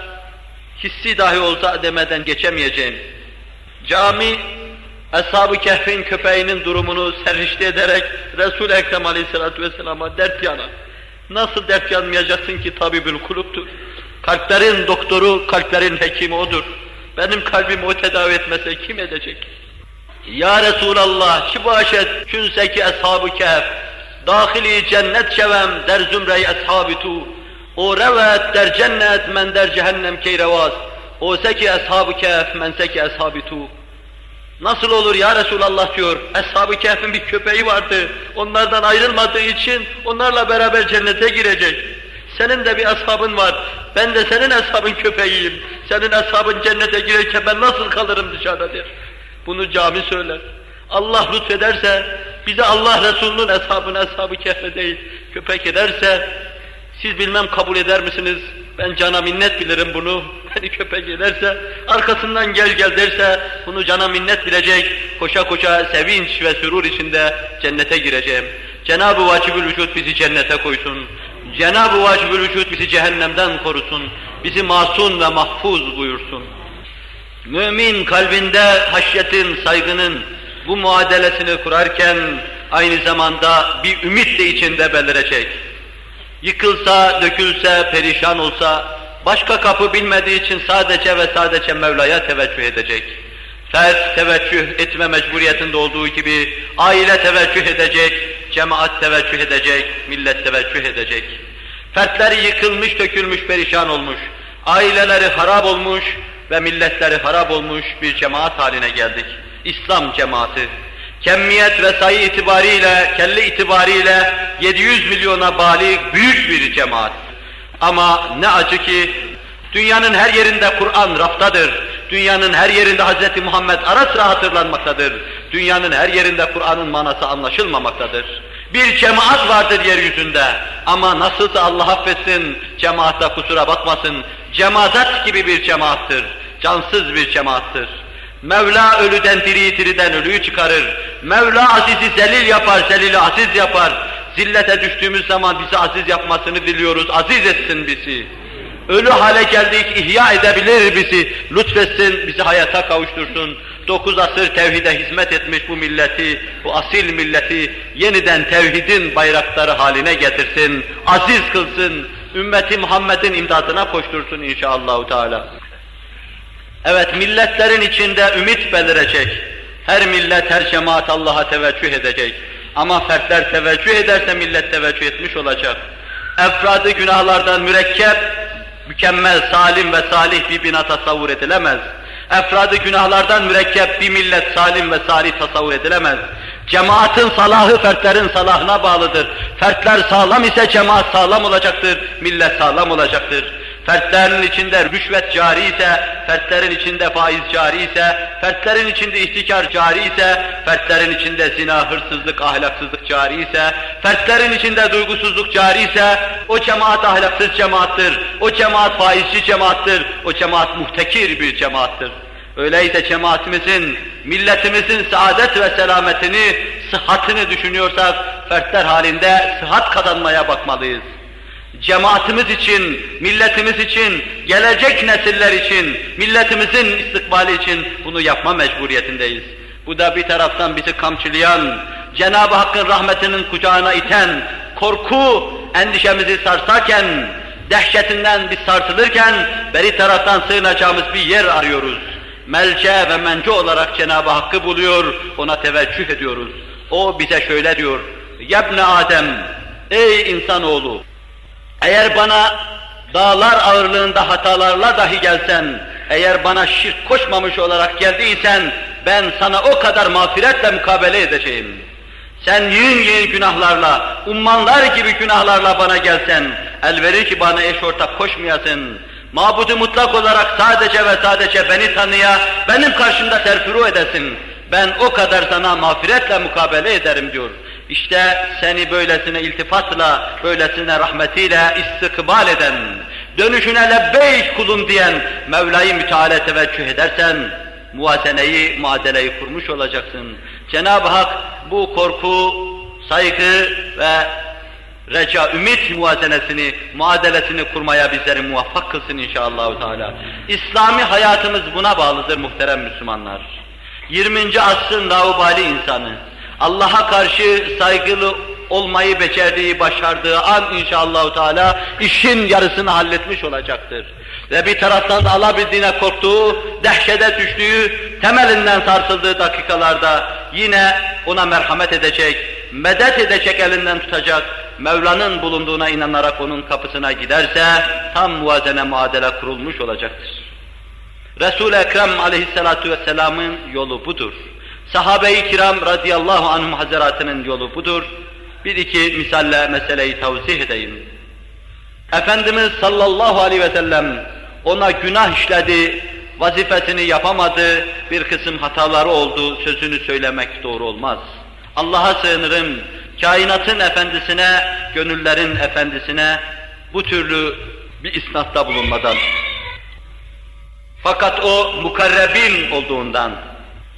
hissi dahi olsa demeden geçemeyeceğim. Cami, Ashab-ı Kehf'in köpeğinin durumunu serrişte ederek Resul-i Ekrem Aleyhisselatü Vesselam'a dert yanar. Nasıl dert yanmayacaksın ki tabibül kuluptur. Kalplerin doktoru, kalplerin hekimi odur. Benim kalbimi o tedavi etmese kim edecek? Ya Resulallah, şibaşet künseki ashab-ı kehf, dahili cennet şevem der zümre-i ashab tu, o revet der cennet men der cehennem keyrevaz, o seki ashab-ı kehf men seki ashab tu. Nasıl olur ya Resulallah diyor, Ashab-ı Kehf'in bir köpeği vardı, onlardan ayrılmadığı için onlarla beraber cennete girecek. Senin de bir ashabın var. Ben de senin ashabın köpeğiyim. Senin ashabın cennete girerken ben nasıl kalırım dışarıda der. Bunu cami söyler. Allah lütfederse, bize Allah Resulü'nün ashabını ashabı kehfe değil, köpek ederse, siz bilmem kabul eder misiniz? Ben cana minnet bilirim bunu. (laughs) Beni köpek ederse, arkasından gel gel derse, bunu cana minnet bilecek, koşa koşa sevinç ve sürur içinde cennete gireceğim. Cenab-ı Vacibül Vücud bizi cennete koysun. Cenab-ı Vacibül Vücud bizi cehennemden korusun. Bizi masum ve mahfuz buyursun. Mümin kalbinde haşyetin, saygının bu muadelesini kurarken aynı zamanda bir ümit de içinde belirecek. Yıkılsa, dökülse, perişan olsa, başka kapı bilmediği için sadece ve sadece Mevla'ya teveccüh edecek. Fert teveccüh etme mecburiyetinde olduğu gibi aile teveccüh edecek, cemaat teveccüh edecek, millet teveccüh edecek. Fertleri yıkılmış, dökülmüş, perişan olmuş, aileleri harap olmuş ve milletleri harap olmuş bir cemaat haline geldik. İslam cemaati. Kemmiyet ve sayı itibariyle, kelle itibariyle 700 milyona balik büyük bir cemaat. Ama ne acı ki dünyanın her yerinde Kur'an raftadır. Dünyanın her yerinde Hz. Muhammed ara sıra hatırlanmaktadır. Dünyanın her yerinde Kur'an'ın manası anlaşılmamaktadır. Bir cemaat vardır yeryüzünde ama nasılsa Allah affetsin, cemaatta kusura bakmasın, cemaat gibi bir cemaattır, cansız bir cemaattır. Mevla ölüden diriyi, diriden ölüyü çıkarır. Mevla azizi zelil yapar, zelili aziz yapar. Zillete düştüğümüz zaman bizi aziz yapmasını diliyoruz, aziz etsin bizi. Ölü hale geldik, ihya edebilir bizi, lütfetsin, bizi hayata kavuştursun. Dokuz asır tevhide hizmet etmiş bu milleti, bu asil milleti yeniden tevhidin bayrakları haline getirsin, aziz kılsın, ümmeti Muhammed'in imdadına koştursun inşallahü teala. Evet, milletlerin içinde ümit belirecek. Her millet, her cemaat Allah'a teveccüh edecek. Ama fertler teveccüh ederse millet teveccüh etmiş olacak. Efradı günahlardan mürekkep, mükemmel, salim ve salih bir bina tasavvur edilemez. Efradı günahlardan mürekkep bir millet salim ve salih tasavvur edilemez. Cemaatin salahı fertlerin salahına bağlıdır. Fertler sağlam ise cemaat sağlam olacaktır, millet sağlam olacaktır. Fertlerin içinde rüşvet cari ise, fertlerin içinde faiz cari ise, fertlerin içinde ihtikar cari ise, fertlerin içinde zina, hırsızlık, ahlaksızlık cari ise, fertlerin içinde duygusuzluk cari ise, o cemaat ahlaksız cemaattır, o cemaat faizci cemaattır, o cemaat muhtekir bir cemaattır. Öyleyse cemaatimizin, milletimizin saadet ve selametini, sıhhatini düşünüyorsak, fertler halinde sıhhat kazanmaya bakmalıyız cemaatimiz için, milletimiz için, gelecek nesiller için, milletimizin istikbali için bunu yapma mecburiyetindeyiz. Bu da bir taraftan bizi kamçılayan, Cenab-ı Hakk'ın rahmetinin kucağına iten, korku endişemizi sarsarken, dehşetinden biz sarsılırken, beri taraftan sığınacağımız bir yer arıyoruz. Melce ve mence olarak Cenab-ı Hakk'ı buluyor, ona teveccüh ediyoruz. O bize şöyle diyor, Yebne Adem, ey insanoğlu, eğer bana dağlar ağırlığında hatalarla dahi gelsen, eğer bana şirk koşmamış olarak geldiysen, ben sana o kadar mağfiretle mukabele edeceğim. Sen yığın yığın günahlarla, ummanlar gibi günahlarla bana gelsen, elverir ki bana eş ortak koşmayasın. Mabudu mutlak olarak sadece ve sadece beni tanıya, benim karşımda serfuru edesin. Ben o kadar sana mağfiretle mukabele ederim diyor. İşte seni böylesine iltifatla, böylesine rahmetiyle istikbal eden, dönüşüne lebbeyk kulum diyen Mevla-i Müteala teveccüh edersen, muazeneyi, muadeleyi kurmuş olacaksın. Cenab-ı Hak bu korku, saygı ve reca, ümit muazenesini, muadelesini kurmaya bizleri muvaffak kılsın inşallah. Teala. İslami hayatımız buna bağlıdır muhterem Müslümanlar. 20. asrın laubali insanı, Allah'a karşı saygılı olmayı becerdiği, başardığı an inşallah Teala işin yarısını halletmiş olacaktır. Ve bir taraftan da alabildiğine korktuğu, dehşete düştüğü, temelinden sarsıldığı dakikalarda yine ona merhamet edecek, medet edecek elinden tutacak, Mevla'nın bulunduğuna inanarak onun kapısına giderse tam muvazene muadele kurulmuş olacaktır. Resul-i Ekrem aleyhissalatu vesselamın yolu budur. Sahabe-i kiram radıyallahu anhum hazaratının yolu budur. Bir iki misalle meseleyi tavsih edeyim. Efendimiz sallallahu aleyhi ve sellem ona günah işledi, vazifesini yapamadı, bir kısım hataları oldu, sözünü söylemek doğru olmaz. Allah'a sığınırım, kainatın efendisine, gönüllerin efendisine bu türlü bir isnatta bulunmadan. Fakat o mukarrebin olduğundan,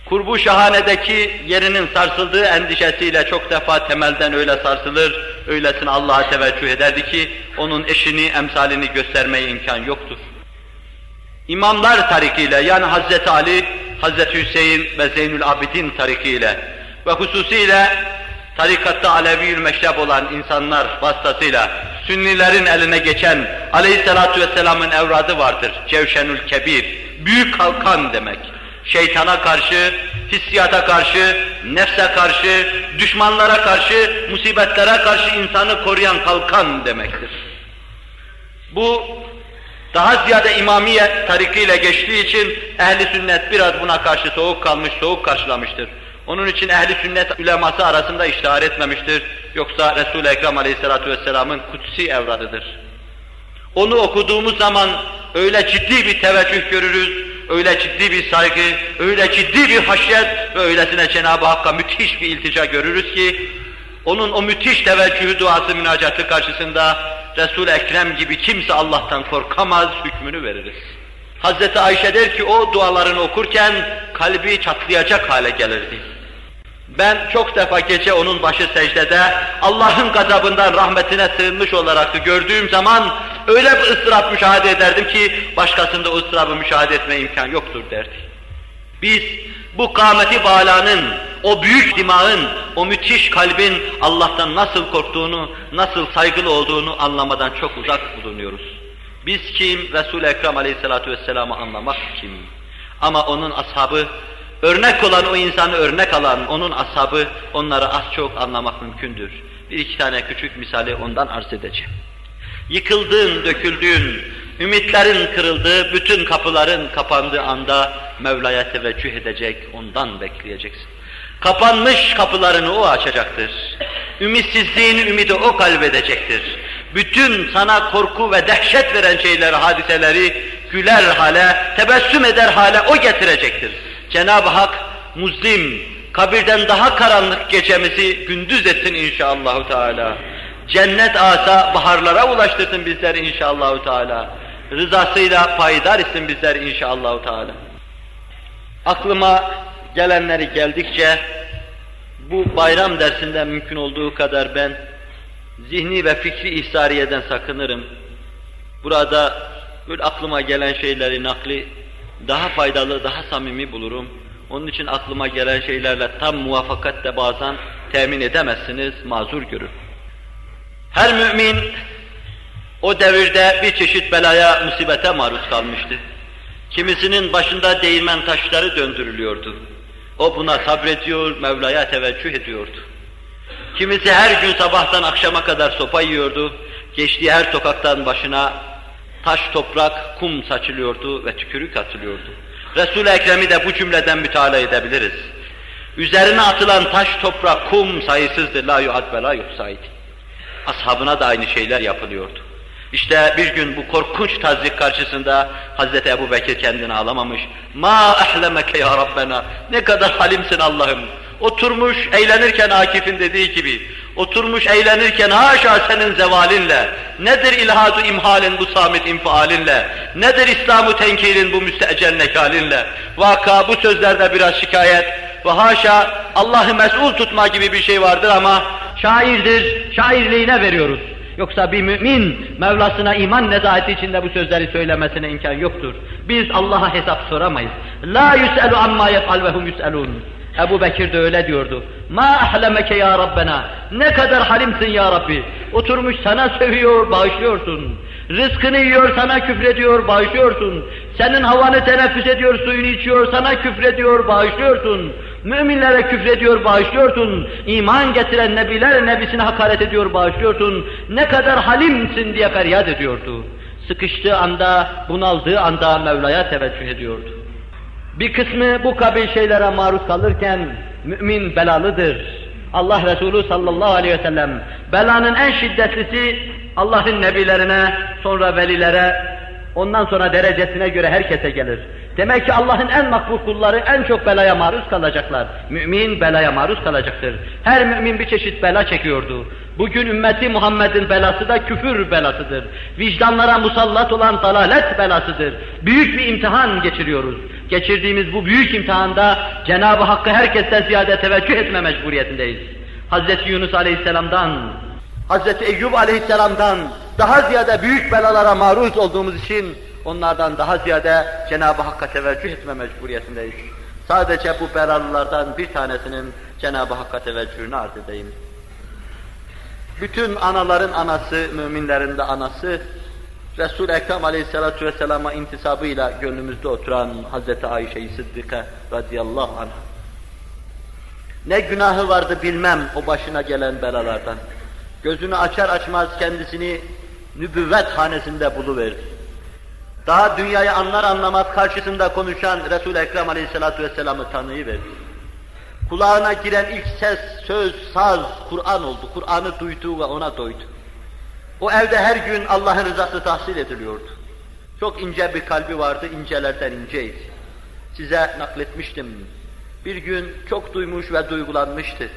kurbu şahanedeki yerinin sarsıldığı endişesiyle çok defa temelden öyle sarsılır, öylesine Allah'a teveccüh ederdi ki onun eşini, emsalini göstermeye imkan yoktur. İmamlar tarikiyle yani Hazreti Ali, Hazreti Hüseyin ve Zeynül Abidin tarikiyle ve hususiyle tarikatta Aleviül meşrep olan insanlar vasıtasıyla Sünnilerin eline geçen Aleyhisselatü Vesselam'ın evradı vardır. Cevşenül Kebir, büyük kalkan demek şeytana karşı, hissiyata karşı, nefse karşı, düşmanlara karşı, musibetlere karşı insanı koruyan kalkan demektir. Bu daha ziyade imamiye tarikiyle geçtiği için ehli sünnet biraz buna karşı soğuk kalmış, soğuk karşılamıştır. Onun için ehli sünnet uleması arasında iştihar etmemiştir. Yoksa Resul-i Ekrem aleyhissalatu vesselamın kutsi evradıdır. Onu okuduğumuz zaman öyle ciddi bir teveccüh görürüz, öyle ciddi bir saygı, öyle ciddi bir haşyet ve öylesine Cenab-ı Hakk'a müthiş bir iltica görürüz ki, onun o müthiş teveccühü duası münacatı karşısında Resul-i Ekrem gibi kimse Allah'tan korkamaz hükmünü veririz. Hazreti Ayşe der ki o dualarını okurken kalbi çatlayacak hale gelirdi. Ben çok defa gece onun başı secdede Allah'ın gazabından rahmetine sığınmış olarak gördüğüm zaman öyle bir ıstırap müşahede ederdim ki başkasında ıstırabı müşahede etme imkan yoktur derdi. Biz bu kâmeti bağlanın, o büyük dimağın, o müthiş kalbin Allah'tan nasıl korktuğunu, nasıl saygılı olduğunu anlamadan çok uzak bulunuyoruz. Biz kim? Resul-i Ekrem aleyhissalatu vesselam'ı anlamak kim? Ama onun ashabı, örnek olan o insanı örnek alan onun ashabı, onları az çok anlamak mümkündür. Bir iki tane küçük misali ondan arz edeceğim. Yıkıldığın, döküldüğün, ümitlerin kırıldığı, bütün kapıların kapandığı anda Mevla'ya teveccüh edecek, ondan bekleyeceksin. Kapanmış kapılarını o açacaktır. Ümitsizliğin ümidi o kalbedecektir. Bütün sana korku ve dehşet veren şeyleri, hadiseleri güler hale, tebessüm eder hale o getirecektir. Cenab-ı Hak muzlim, kabirden daha karanlık gecemizi gündüz etsin inşallahü teala. Cennet asa baharlara ulaştırsın bizleri inşallahü teala. Rızasıyla payidar etsin bizler inşallahü teala. Aklıma gelenleri geldikçe bu bayram dersinde mümkün olduğu kadar ben zihni ve fikri ihsariyeden sakınırım. Burada böyle aklıma gelen şeyleri nakli daha faydalı, daha samimi bulurum. Onun için aklıma gelen şeylerle tam muvaffakat de bazen temin edemezsiniz, mazur görür. Her mümin o devirde bir çeşit belaya, musibete maruz kalmıştı. Kimisinin başında değirmen taşları döndürülüyordu. O buna sabrediyor, Mevla'ya teveccüh ediyordu. Kimisi her gün sabahtan akşama kadar sopa yiyordu. Geçtiği her sokaktan başına taş, toprak, kum saçılıyordu ve tükürük atılıyordu. Resul-i Ekrem'i de bu cümleden müteala edebiliriz. Üzerine atılan taş, toprak, kum sayısızdı. La yuad ve la yuhsaydi. Ashabına da aynı şeyler yapılıyordu. İşte bir gün bu korkunç tazik karşısında Hazreti Ebu Bekir kendini alamamış. Ma ahlemeke ya Rabbena. Ne kadar halimsin Allah'ım. Oturmuş eğlenirken Akif'in dediği gibi, oturmuş eğlenirken haşa senin zevalinle, nedir ilhadu imhalin bu samit infialinle, nedir İslam'ı tenkirin bu müstecel nekalinle, vaka bu sözlerde biraz şikayet ve haşa Allah'ı mesul tutma gibi bir şey vardır ama şairdir, şairliğine veriyoruz. Yoksa bir mümin Mevlasına iman nezaheti içinde bu sözleri söylemesine imkan yoktur. Biz Allah'a hesap soramayız. La yus'elu amma yef'al ve hum yus'elun. Ebu Bekir de öyle diyordu. Ma ahlemeke ya Rabbena. Ne kadar halimsin ya Rabbi. Oturmuş sana sövüyor, bağışlıyorsun. Rızkını yiyor, sana küfrediyor, bağışlıyorsun. Senin havanı teneffüs ediyor, suyunu içiyor, sana küfrediyor, bağışlıyorsun. Müminlere küfrediyor, bağışlıyorsun. İman getiren nebiler nebisine hakaret ediyor, bağışlıyorsun. Ne kadar halimsin diye feryat ediyordu. Sıkıştığı anda, bunaldığı anda Mevla'ya teveccüh ediyordu. Bir kısmı bu kabil şeylere maruz kalırken mümin belalıdır. Allah Resulü sallallahu aleyhi ve sellem belanın en şiddetlisi Allah'ın nebilerine, sonra velilere, ondan sonra derecesine göre herkese gelir. Demek ki Allah'ın en makbul kulları en çok belaya maruz kalacaklar. Mümin belaya maruz kalacaktır. Her mümin bir çeşit bela çekiyordu. Bugün ümmeti Muhammed'in belası da küfür belasıdır. Vicdanlara musallat olan dalalet belasıdır. Büyük bir imtihan geçiriyoruz. Geçirdiğimiz bu büyük imtihanda Cenab-ı Hakk'a herkesten ziyade teveccüh etme mecburiyetindeyiz. Hazreti Yunus Aleyhisselam'dan, Hazreti Eyyub Aleyhisselam'dan daha ziyade büyük belalara maruz olduğumuz için onlardan daha ziyade Cenab-ı Hakk'a teveccüh etme mecburiyetindeyiz. Sadece bu belalılardan bir tanesinin Cenab-ı Hakk'a teveccühünü arz edeyim. Bütün anaların anası, müminlerin de anası, Resul-i Ekrem aleyhissalatu vesselama intisabıyla gönlümüzde oturan Hazreti Ayşe-i Sıddık'a radıyallahu anh. Ne günahı vardı bilmem o başına gelen belalardan. Gözünü açar açmaz kendisini nübüvvet hanesinde buluverdi. Daha dünyayı anlar anlamaz karşısında konuşan Resul-i Ekrem aleyhissalatu vesselam'ı tanıyıverdi. Kulağına giren ilk ses, söz, saz, Kur'an oldu. Kur'an'ı duydu ve ona doydu. O evde her gün Allah'ın rızası tahsil ediliyordu. Çok ince bir kalbi vardı, incelerden inceydi. Size nakletmiştim. Bir gün çok duymuş ve duygulanmıştı.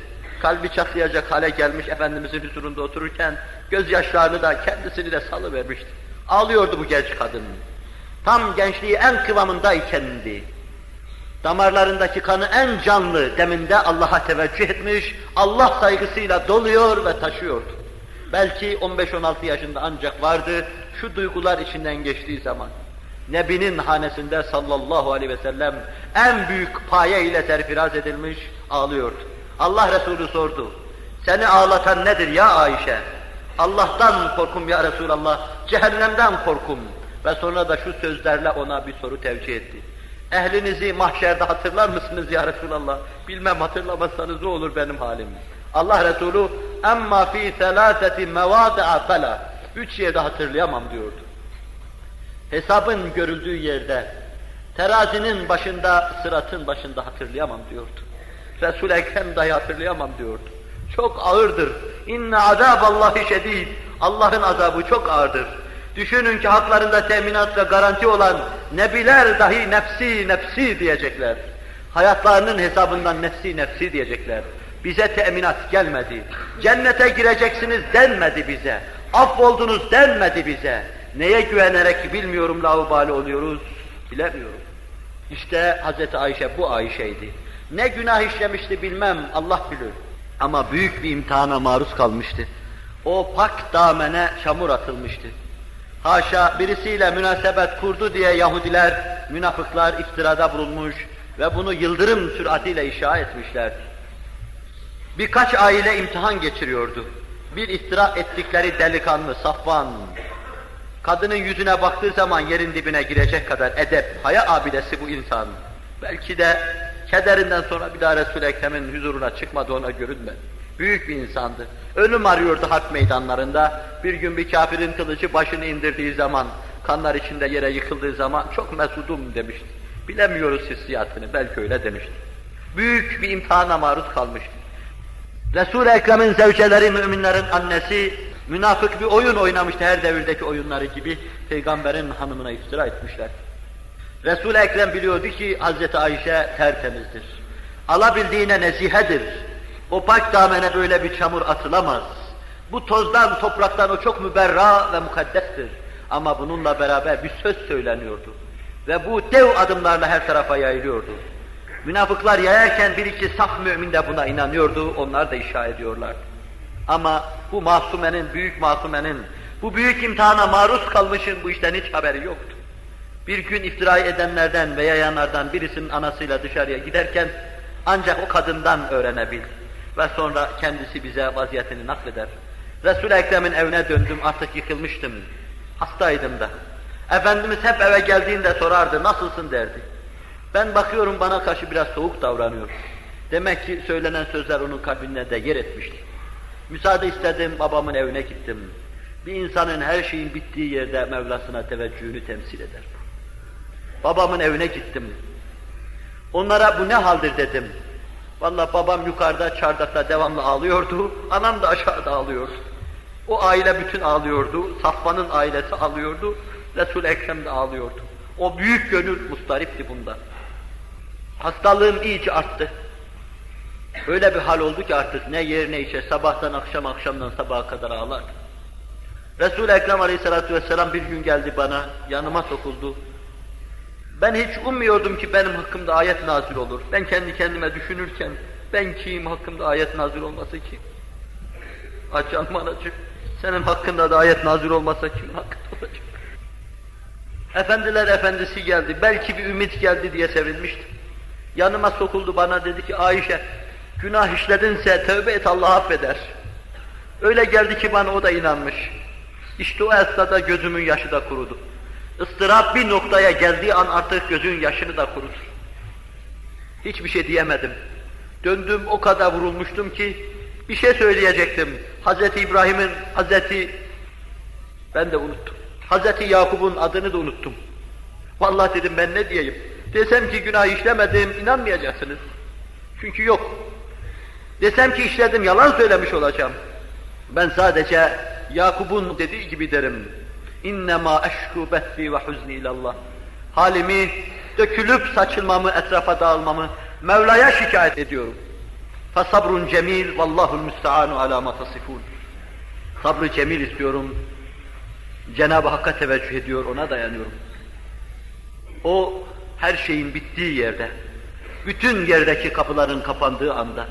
Kalbi çatlayacak hale gelmiş Efendimizin huzurunda otururken gözyaşlarını da kendisini de salıvermişti. Ağlıyordu bu genç kadın. Tam gençliği en kıvamındaykendi. Damarlarındaki kanı en canlı deminde Allah'a teveccüh etmiş, Allah saygısıyla doluyor ve taşıyordu. Belki 15-16 yaşında ancak vardı, şu duygular içinden geçtiği zaman. Nebinin hanesinde sallallahu aleyhi ve sellem en büyük paye ile terfiraz edilmiş, ağlıyordu. Allah Resulü sordu, seni ağlatan nedir ya Ayşe? Allah'tan korkum ya Resulallah, cehennemden korkum. Ve sonra da şu sözlerle ona bir soru tevcih etti. Ehlinizi mahşerde hatırlar mısınız ya Resulallah? Bilmem hatırlamazsanız ne olur benim halim. Allah Resulü emma fi selaseti mevadi'a fela. Üç yerde hatırlayamam diyordu. Hesabın görüldüğü yerde, terazinin başında, sıratın başında hatırlayamam diyordu. Resul-i Ekrem dahi hatırlayamam diyordu. Çok ağırdır. İnne azaballahi şedid. Allah'ın azabı çok ağırdır. Düşünün ki haklarında teminat ve garanti olan nebiler dahi nefsi nefsi diyecekler. Hayatlarının hesabından nefsi nefsi diyecekler. Bize teminat gelmedi. Cennete gireceksiniz denmedi bize. Affoldunuz denmedi bize. Neye güvenerek bilmiyorum laubali oluyoruz, bilemiyorum. İşte Hz. Ayşe bu Ayşe'ydi. Ne günah işlemişti bilmem, Allah bilir. Ama büyük bir imtihana maruz kalmıştı. O pak damene çamur atılmıştı. Haşa birisiyle münasebet kurdu diye Yahudiler, münafıklar iftirada bulunmuş ve bunu yıldırım süratiyle inşa etmişler. Birkaç aile imtihan geçiriyordu. Bir iftira ettikleri delikanlı Safvan, kadının yüzüne baktığı zaman yerin dibine girecek kadar edep, haya abidesi bu insan. Belki de kederinden sonra bir daha Resul-i Ekrem'in huzuruna çıkmadı ona görünmedi. Büyük bir insandı. Ölüm arıyordu harp meydanlarında. Bir gün bir kafirin kılıcı başını indirdiği zaman, kanlar içinde yere yıkıldığı zaman çok mesudum demişti. Bilemiyoruz hissiyatını, belki öyle demişti. Büyük bir imtihana maruz kalmıştı. Resul-i Ekrem'in zevceleri, müminlerin annesi, münafık bir oyun oynamıştı her devirdeki oyunları gibi. Peygamberin hanımına iftira etmişler. Resul-i Ekrem biliyordu ki Hazreti Ayşe tertemizdir. Alabildiğine nezihedir. O pak damene böyle bir çamur atılamaz. Bu tozdan, topraktan o çok müberra ve mukaddestir. Ama bununla beraber bir söz söyleniyordu. Ve bu dev adımlarla her tarafa yayılıyordu. Münafıklar yayarken bir iki saf mümin de buna inanıyordu, onlar da işa ediyorlardı. Ama bu masumenin, büyük masumenin, bu büyük imtihana maruz kalmışın bu işten hiç haberi yoktu. Bir gün iftira edenlerden veya yayanlardan birisinin anasıyla dışarıya giderken ancak o kadından öğrenebildi. Ve sonra kendisi bize vaziyetini nakleder. Resul-i Ekrem'in evine döndüm, artık yıkılmıştım. Hastaydım da. Efendimiz hep eve geldiğinde sorardı, nasılsın derdi. Ben bakıyorum bana karşı biraz soğuk davranıyor. Demek ki söylenen sözler onun kalbine de yer etmişti. Müsaade istedim, babamın evine gittim. Bir insanın her şeyin bittiği yerde Mevlasına teveccühünü temsil eder. Babamın evine gittim. Onlara bu ne haldir dedim. Vallahi babam yukarıda çardakta devamlı ağlıyordu, anam da aşağıda ağlıyordu. O aile bütün ağlıyordu, Safvan'ın ailesi ağlıyordu, Resul-i Ekrem de ağlıyordu. O büyük gönül mustaripti bundan. Hastalığım iyice arttı. Öyle bir hal oldu ki artık ne yer ne içe sabahtan akşam akşamdan sabaha kadar ağlardı. Resul-i Ekrem aleyhissalatu vesselam bir gün geldi bana, yanıma sokuldu. Ben hiç ummuyordum ki benim hakkımda ayet nazil olur. Ben kendi kendime düşünürken, ben kim hakkımda ayet nazil olması ki? Açan manacık, senin hakkında da ayet nazil olmasa kim hakkında olacak? Efendiler efendisi geldi, belki bir ümit geldi diye sevinmiştim. Yanıma sokuldu bana dedi ki Ayşe, günah işledinse tövbe et Allah affeder. Öyle geldi ki bana o da inanmış. İşte o esnada gözümün yaşı da kurudu. Istırap bir noktaya geldiği an artık gözün yaşını da kurutur. Hiçbir şey diyemedim. Döndüm o kadar vurulmuştum ki bir şey söyleyecektim. Hazreti İbrahim'in, Hazreti ben de unuttum. Hazreti Yakup'un adını da unuttum. Vallahi dedim ben ne diyeyim? Desem ki günah işlemedim, inanmayacaksınız. Çünkü yok. Desem ki işledim, yalan söylemiş olacağım. Ben sadece Yakup'un dediği gibi derim. İnnemâ eşkû bethî ve huzni ilallah. Halimi, dökülüp saçılmamı, etrafa dağılmamı Mevla'ya şikayet ediyorum. Fasabrun cemil, vallahul müsteanu ala ma. Sabrı cemil istiyorum. Cenab-ı Hakk'a teveccüh ediyor, ona dayanıyorum. O her şeyin bittiği yerde, bütün yerdeki kapıların kapandığı anda,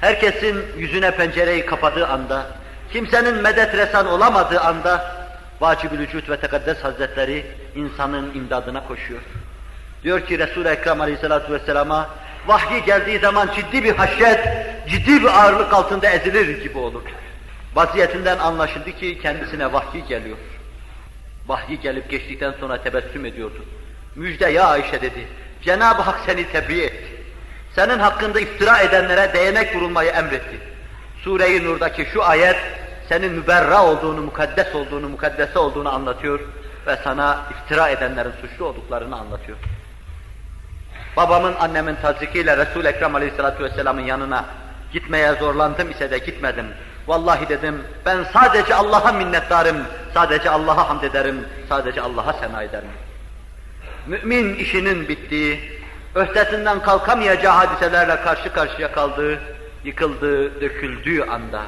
herkesin yüzüne pencereyi kapadığı anda, kimsenin medet resan olamadığı anda, Vacib-ül Vücut ve Tekaddes Hazretleri insanın imdadına koşuyor. Diyor ki Resul-i Ekrem Aleyhisselatü Vesselam'a, vahyi geldiği zaman ciddi bir haşyet, ciddi bir ağırlık altında ezilir gibi olur. Vaziyetinden anlaşıldı ki kendisine vahyi geliyor. Vahyi gelip geçtikten sonra tebessüm ediyordu. Müjde ya Ayşe dedi, Cenab-ı Hak seni tebliğ etti. Senin hakkında iftira edenlere değnek vurulmayı emretti. Sure-i Nur'daki şu ayet, senin müberra olduğunu, mukaddes olduğunu, mukaddese olduğunu anlatıyor ve sana iftira edenlerin suçlu olduklarını anlatıyor. Babamın, annemin tazikiyle Resul-i Ekrem Aleyhisselatü Vesselam'ın yanına gitmeye zorlandım ise de gitmedim. Vallahi dedim, ben sadece Allah'a minnettarım, sadece Allah'a hamd ederim, sadece Allah'a sena ederim. Mümin işinin bittiği, öhdesinden kalkamayacağı hadiselerle karşı karşıya kaldığı, yıkıldığı, döküldüğü anda,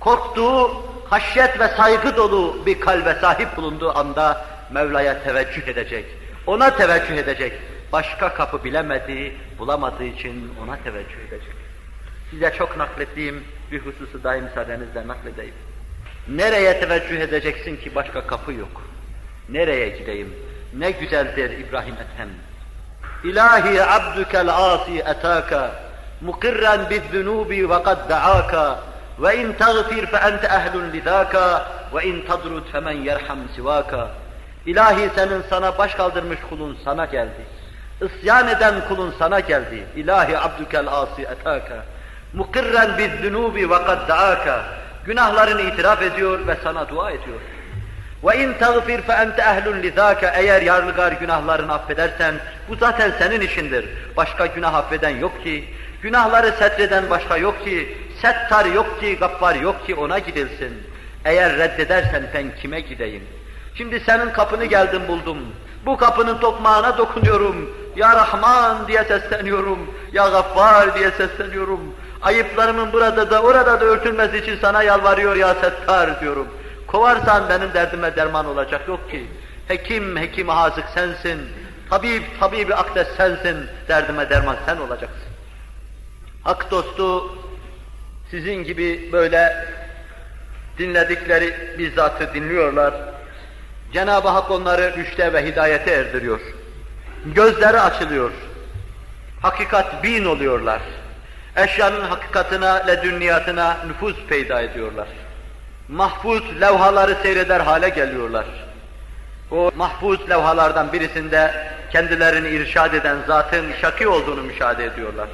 korktuğu, haşyet ve saygı dolu bir kalbe sahip bulunduğu anda Mevla'ya teveccüh edecek, ona teveccüh edecek. Başka kapı bilemediği, bulamadığı için ona teveccüh edecek. Size çok naklettiğim bir hususu daim müsaadenizle nakledeyim. Nereye teveccüh edeceksin ki başka kapı yok? Nereye gideyim? Ne güzeldir İbrahim Ethem. İlahi abdukel asi etaka mukirren bizzunubi ve kad da'aka ve in tagfir fe ente ehlun lidaka ve in tadrud femen yerham sivaka. İlahi senin sana baş kaldırmış kulun sana geldi. İsyan eden kulun sana geldi. İlahi abdukel asi etaka. Mukirren bizzunubi ve kad da'aka. Günahlarını itiraf ediyor ve sana dua ediyor. Ve in tagfir fe ente ehlun lidaka. Eğer yarlıgar günahlarını affedersen bu zaten senin işindir. Başka günah affeden yok ki. Günahları setreden başka yok ki. Settar yok ki, gaffar yok ki ona gidilsin. Eğer reddedersen ben kime gideyim? Şimdi senin kapını geldim buldum. Bu kapının tokmağına dokunuyorum. Ya Rahman diye sesleniyorum. Ya Gaffar diye sesleniyorum. Ayıplarımın burada da orada da örtülmesi için sana yalvarıyor ya Settar diyorum. Kovarsan benim derdime derman olacak yok ki. Hekim, hekim hazık sensin. Tabip, tabibi akdes sensin. Derdime derman sen olacaksın. Hak dostu sizin gibi böyle dinledikleri bizzatı dinliyorlar. Cenab-ı Hak onları rüşte ve hidayete erdiriyor. Gözleri açılıyor. Hakikat bin oluyorlar. Eşyanın hakikatına, ledünniyatına nüfuz peyda ediyorlar. Mahfuz levhaları seyreder hale geliyorlar. O mahfuz levhalardan birisinde kendilerini irşad eden zatın şaki olduğunu müşahede ediyorlar.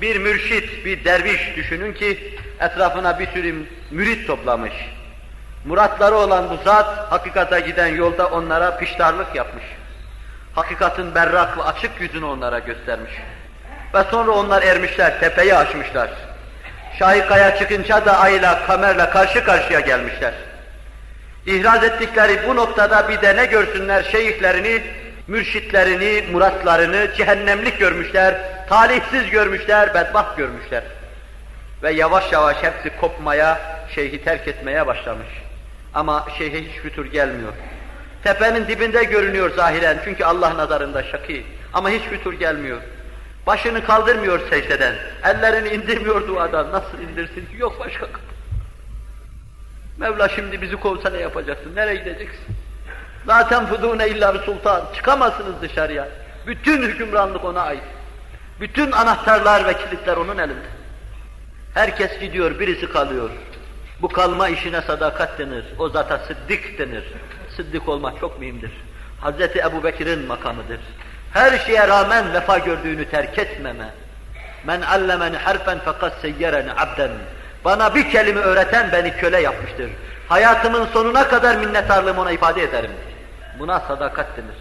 Bir mürşit, bir derviş düşünün ki etrafına bir sürü mürit toplamış. Muratları olan bu zat hakikata giden yolda onlara piştarlık yapmış. Hakikatin berrak ve açık yüzünü onlara göstermiş. Ve sonra onlar ermişler, tepeyi aşmışlar. Şahikaya çıkınca da ayla, kamerle karşı karşıya gelmişler. İhraz ettikleri bu noktada bir de ne görsünler şeyhlerini, mürşitlerini, muratlarını cehennemlik görmüşler, talihsiz görmüşler, bedbaht görmüşler. Ve yavaş yavaş hepsi kopmaya, şeyhi terk etmeye başlamış. Ama şeyhe hiç fütur gelmiyor. Tepenin dibinde görünüyor zahiren çünkü Allah nazarında şaki. Ama hiç fütur gelmiyor. Başını kaldırmıyor secdeden. Ellerini indirmiyor duadan. Nasıl indirsin ki? Yok başka kapı. Mevla şimdi bizi kovsa ne yapacaksın? Nereye gideceksin? Zaten fudûne illa sultan. Çıkamazsınız dışarıya. Bütün hükümranlık ona ait. Bütün anahtarlar ve kilitler onun elinde. Herkes gidiyor, birisi kalıyor. Bu kalma işine sadakat denir, o zata sıddık denir. Sıddık olmak çok mühimdir. Hazreti Ebu Bekir'in makamıdır. Her şeye rağmen vefa gördüğünü terk etmeme. Men allemeni harfen fakat seyyereni abden. Bana bir kelime öğreten beni köle yapmıştır. Hayatımın sonuna kadar minnettarlığımı ona ifade ederim. Buna sadakat denir.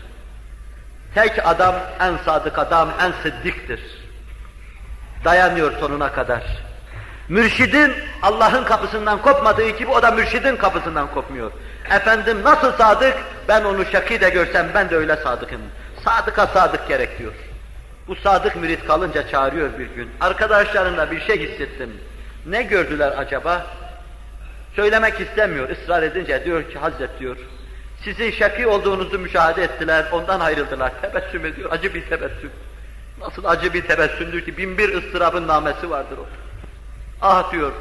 Tek adam, en sadık adam, en sıddıktır. Dayanıyor sonuna kadar. Mürşidin Allah'ın kapısından kopmadığı gibi o da mürşidin kapısından kopmuyor. Efendim nasıl sadık? Ben onu şakî de görsem ben de öyle sadıkım. Sadıka sadık gerek diyor. Bu sadık mürit kalınca çağırıyor bir gün. Arkadaşlarımla bir şey hissettim. Ne gördüler acaba? Söylemek istemiyor, ısrar edince diyor ki Hazret diyor, sizin şakî olduğunuzu müşahede ettiler, ondan ayrıldılar. Tebessüm ediyor, acı bir tebessüm. Nasıl acı bir tebessümdür ki bin bir ıstırabın namesi vardır orada. Ah diyor,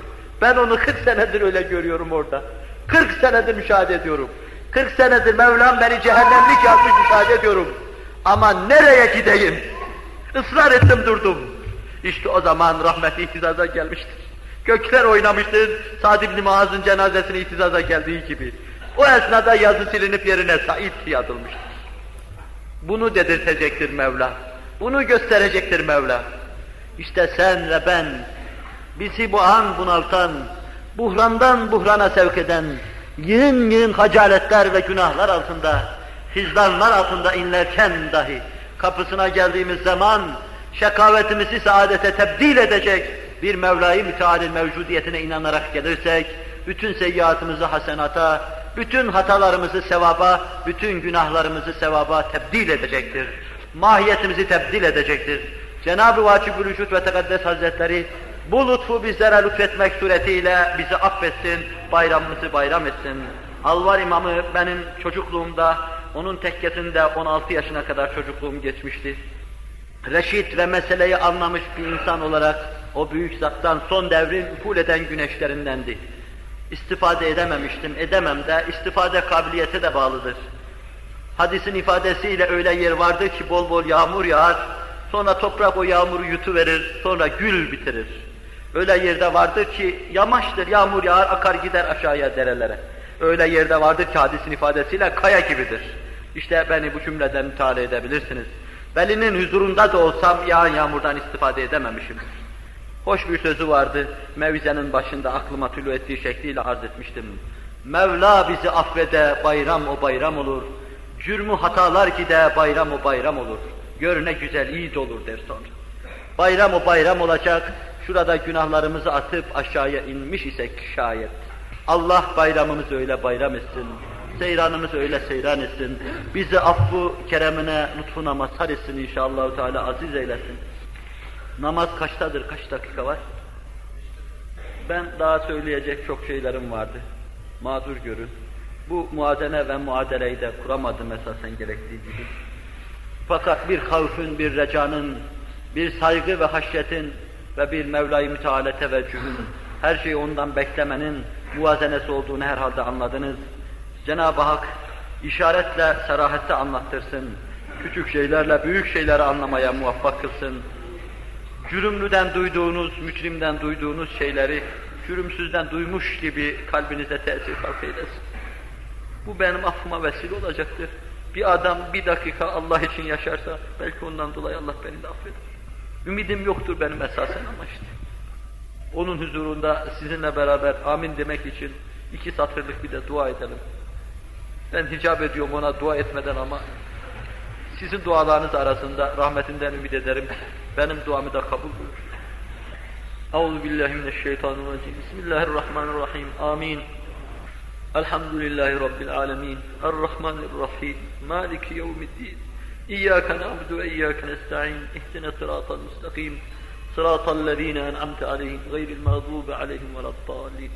ben onu 40 senedir öyle görüyorum orada. 40 senedir müşahede ediyorum. 40 senedir Mevlam beni cehennemlik yazmış müşahede ediyorum. Ama nereye gideyim? Israr ettim durdum. İşte o zaman rahmetli ihtizaza gelmiştir. Gökler oynamıştır, Sa'd ibn Muaz'ın cenazesine ihtizaza geldiği gibi. O esnada yazı silinip yerine Said yazılmıştır. Bunu dedirtecektir Mevla. Bunu gösterecektir Mevla. İşte sen ve ben, bizi bu an bunaltan, buhrandan buhrana sevk eden, yığın yığın hacaletler ve günahlar altında, hizlanlar altında inlerken dahi, kapısına geldiğimiz zaman, şekavetimizi saadete tebdil edecek bir Mevla-i Müteal'in mevcudiyetine inanarak gelirsek, bütün seyyiatımızı hasenata, bütün hatalarımızı sevaba, bütün günahlarımızı sevaba tebdil edecektir. Mahiyetimizi tebdil edecektir. Cenab-ı Vacib-ül ve Tekaddes Hazretleri bu lütfu bizlere lütfetmek suretiyle bizi affetsin, bayramımızı bayram etsin. Alvar İmamı benim çocukluğumda, onun tekkesinde 16 yaşına kadar çocukluğum geçmişti. Reşit ve meseleyi anlamış bir insan olarak o büyük zattan son devrin uful eden güneşlerindendi. İstifade edememiştim, edemem de istifade kabiliyeti de bağlıdır. Hadisin ifadesiyle öyle yer vardır ki bol bol yağmur yağar, sonra toprak o yağmuru yutuverir, sonra gül bitirir. Öyle yerde vardır ki yamaçtır, yağmur yağar, akar gider aşağıya derelere. Öyle yerde vardır ki hadisin ifadesiyle kaya gibidir. İşte beni bu cümleden müteala edebilirsiniz. Velinin huzurunda da olsam yağan yağmurdan istifade edememişim. Hoş bir sözü vardı, mevizenin başında aklıma tülü ettiği şekliyle arz etmiştim. Mevla bizi affede, bayram o bayram olur. Cürmü hatalar gide, bayram o bayram olur. Gör ne güzel iyi olur der sonra. Bayram o bayram olacak, şurada günahlarımızı atıp aşağıya inmiş isek şayet. Allah bayramımızı öyle bayram etsin, seyranımızı öyle seyran etsin, bizi affu keremine, lütfuna mazhar etsin inşallah Teala aziz eylesin. Namaz kaçtadır, kaç dakika var? Ben daha söyleyecek çok şeylerim vardı. Mağdur görün. Bu muadene ve muadeleyi de kuramadım esasen gerektiği gibi. Fakat bir havfün, bir recanın, bir saygı ve haşyetin ve bir Mevla-i Müteala teveccühün, her şeyi ondan beklemenin muvazenesi olduğunu herhalde anladınız. Cenab-ı Hak işaretle, serahette anlattırsın. Küçük şeylerle büyük şeyleri anlamaya muvaffak kılsın. Cürümlüden duyduğunuz, mücrimden duyduğunuz şeyleri cürümsüzden duymuş gibi kalbinize tesir fark eylesin. Bu benim affıma vesile olacaktır. Bir adam bir dakika Allah için yaşarsa belki ondan dolayı Allah beni de affeder. Ümidim yoktur benim esasen ama işte. Onun huzurunda sizinle beraber amin demek için iki satırlık bir de dua edelim. Ben hicap ediyorum ona dua etmeden ama sizin dualarınız arasında rahmetinden ümit ederim. Benim duamı da kabul buyur. Euzu billahi mineşşeytanirracim. Bismillahirrahmanirrahim. Amin. Elhamdülillahi rabbil alamin. Errahmanirrahim. Maliki yevmiddin. İyyâke na'budu ve iyyâke nestaîn. İhdina sıratal müstakim. Sıratal lezîne en'amte aleyhim gayril mağdûbi aleyhim veleddâllîn.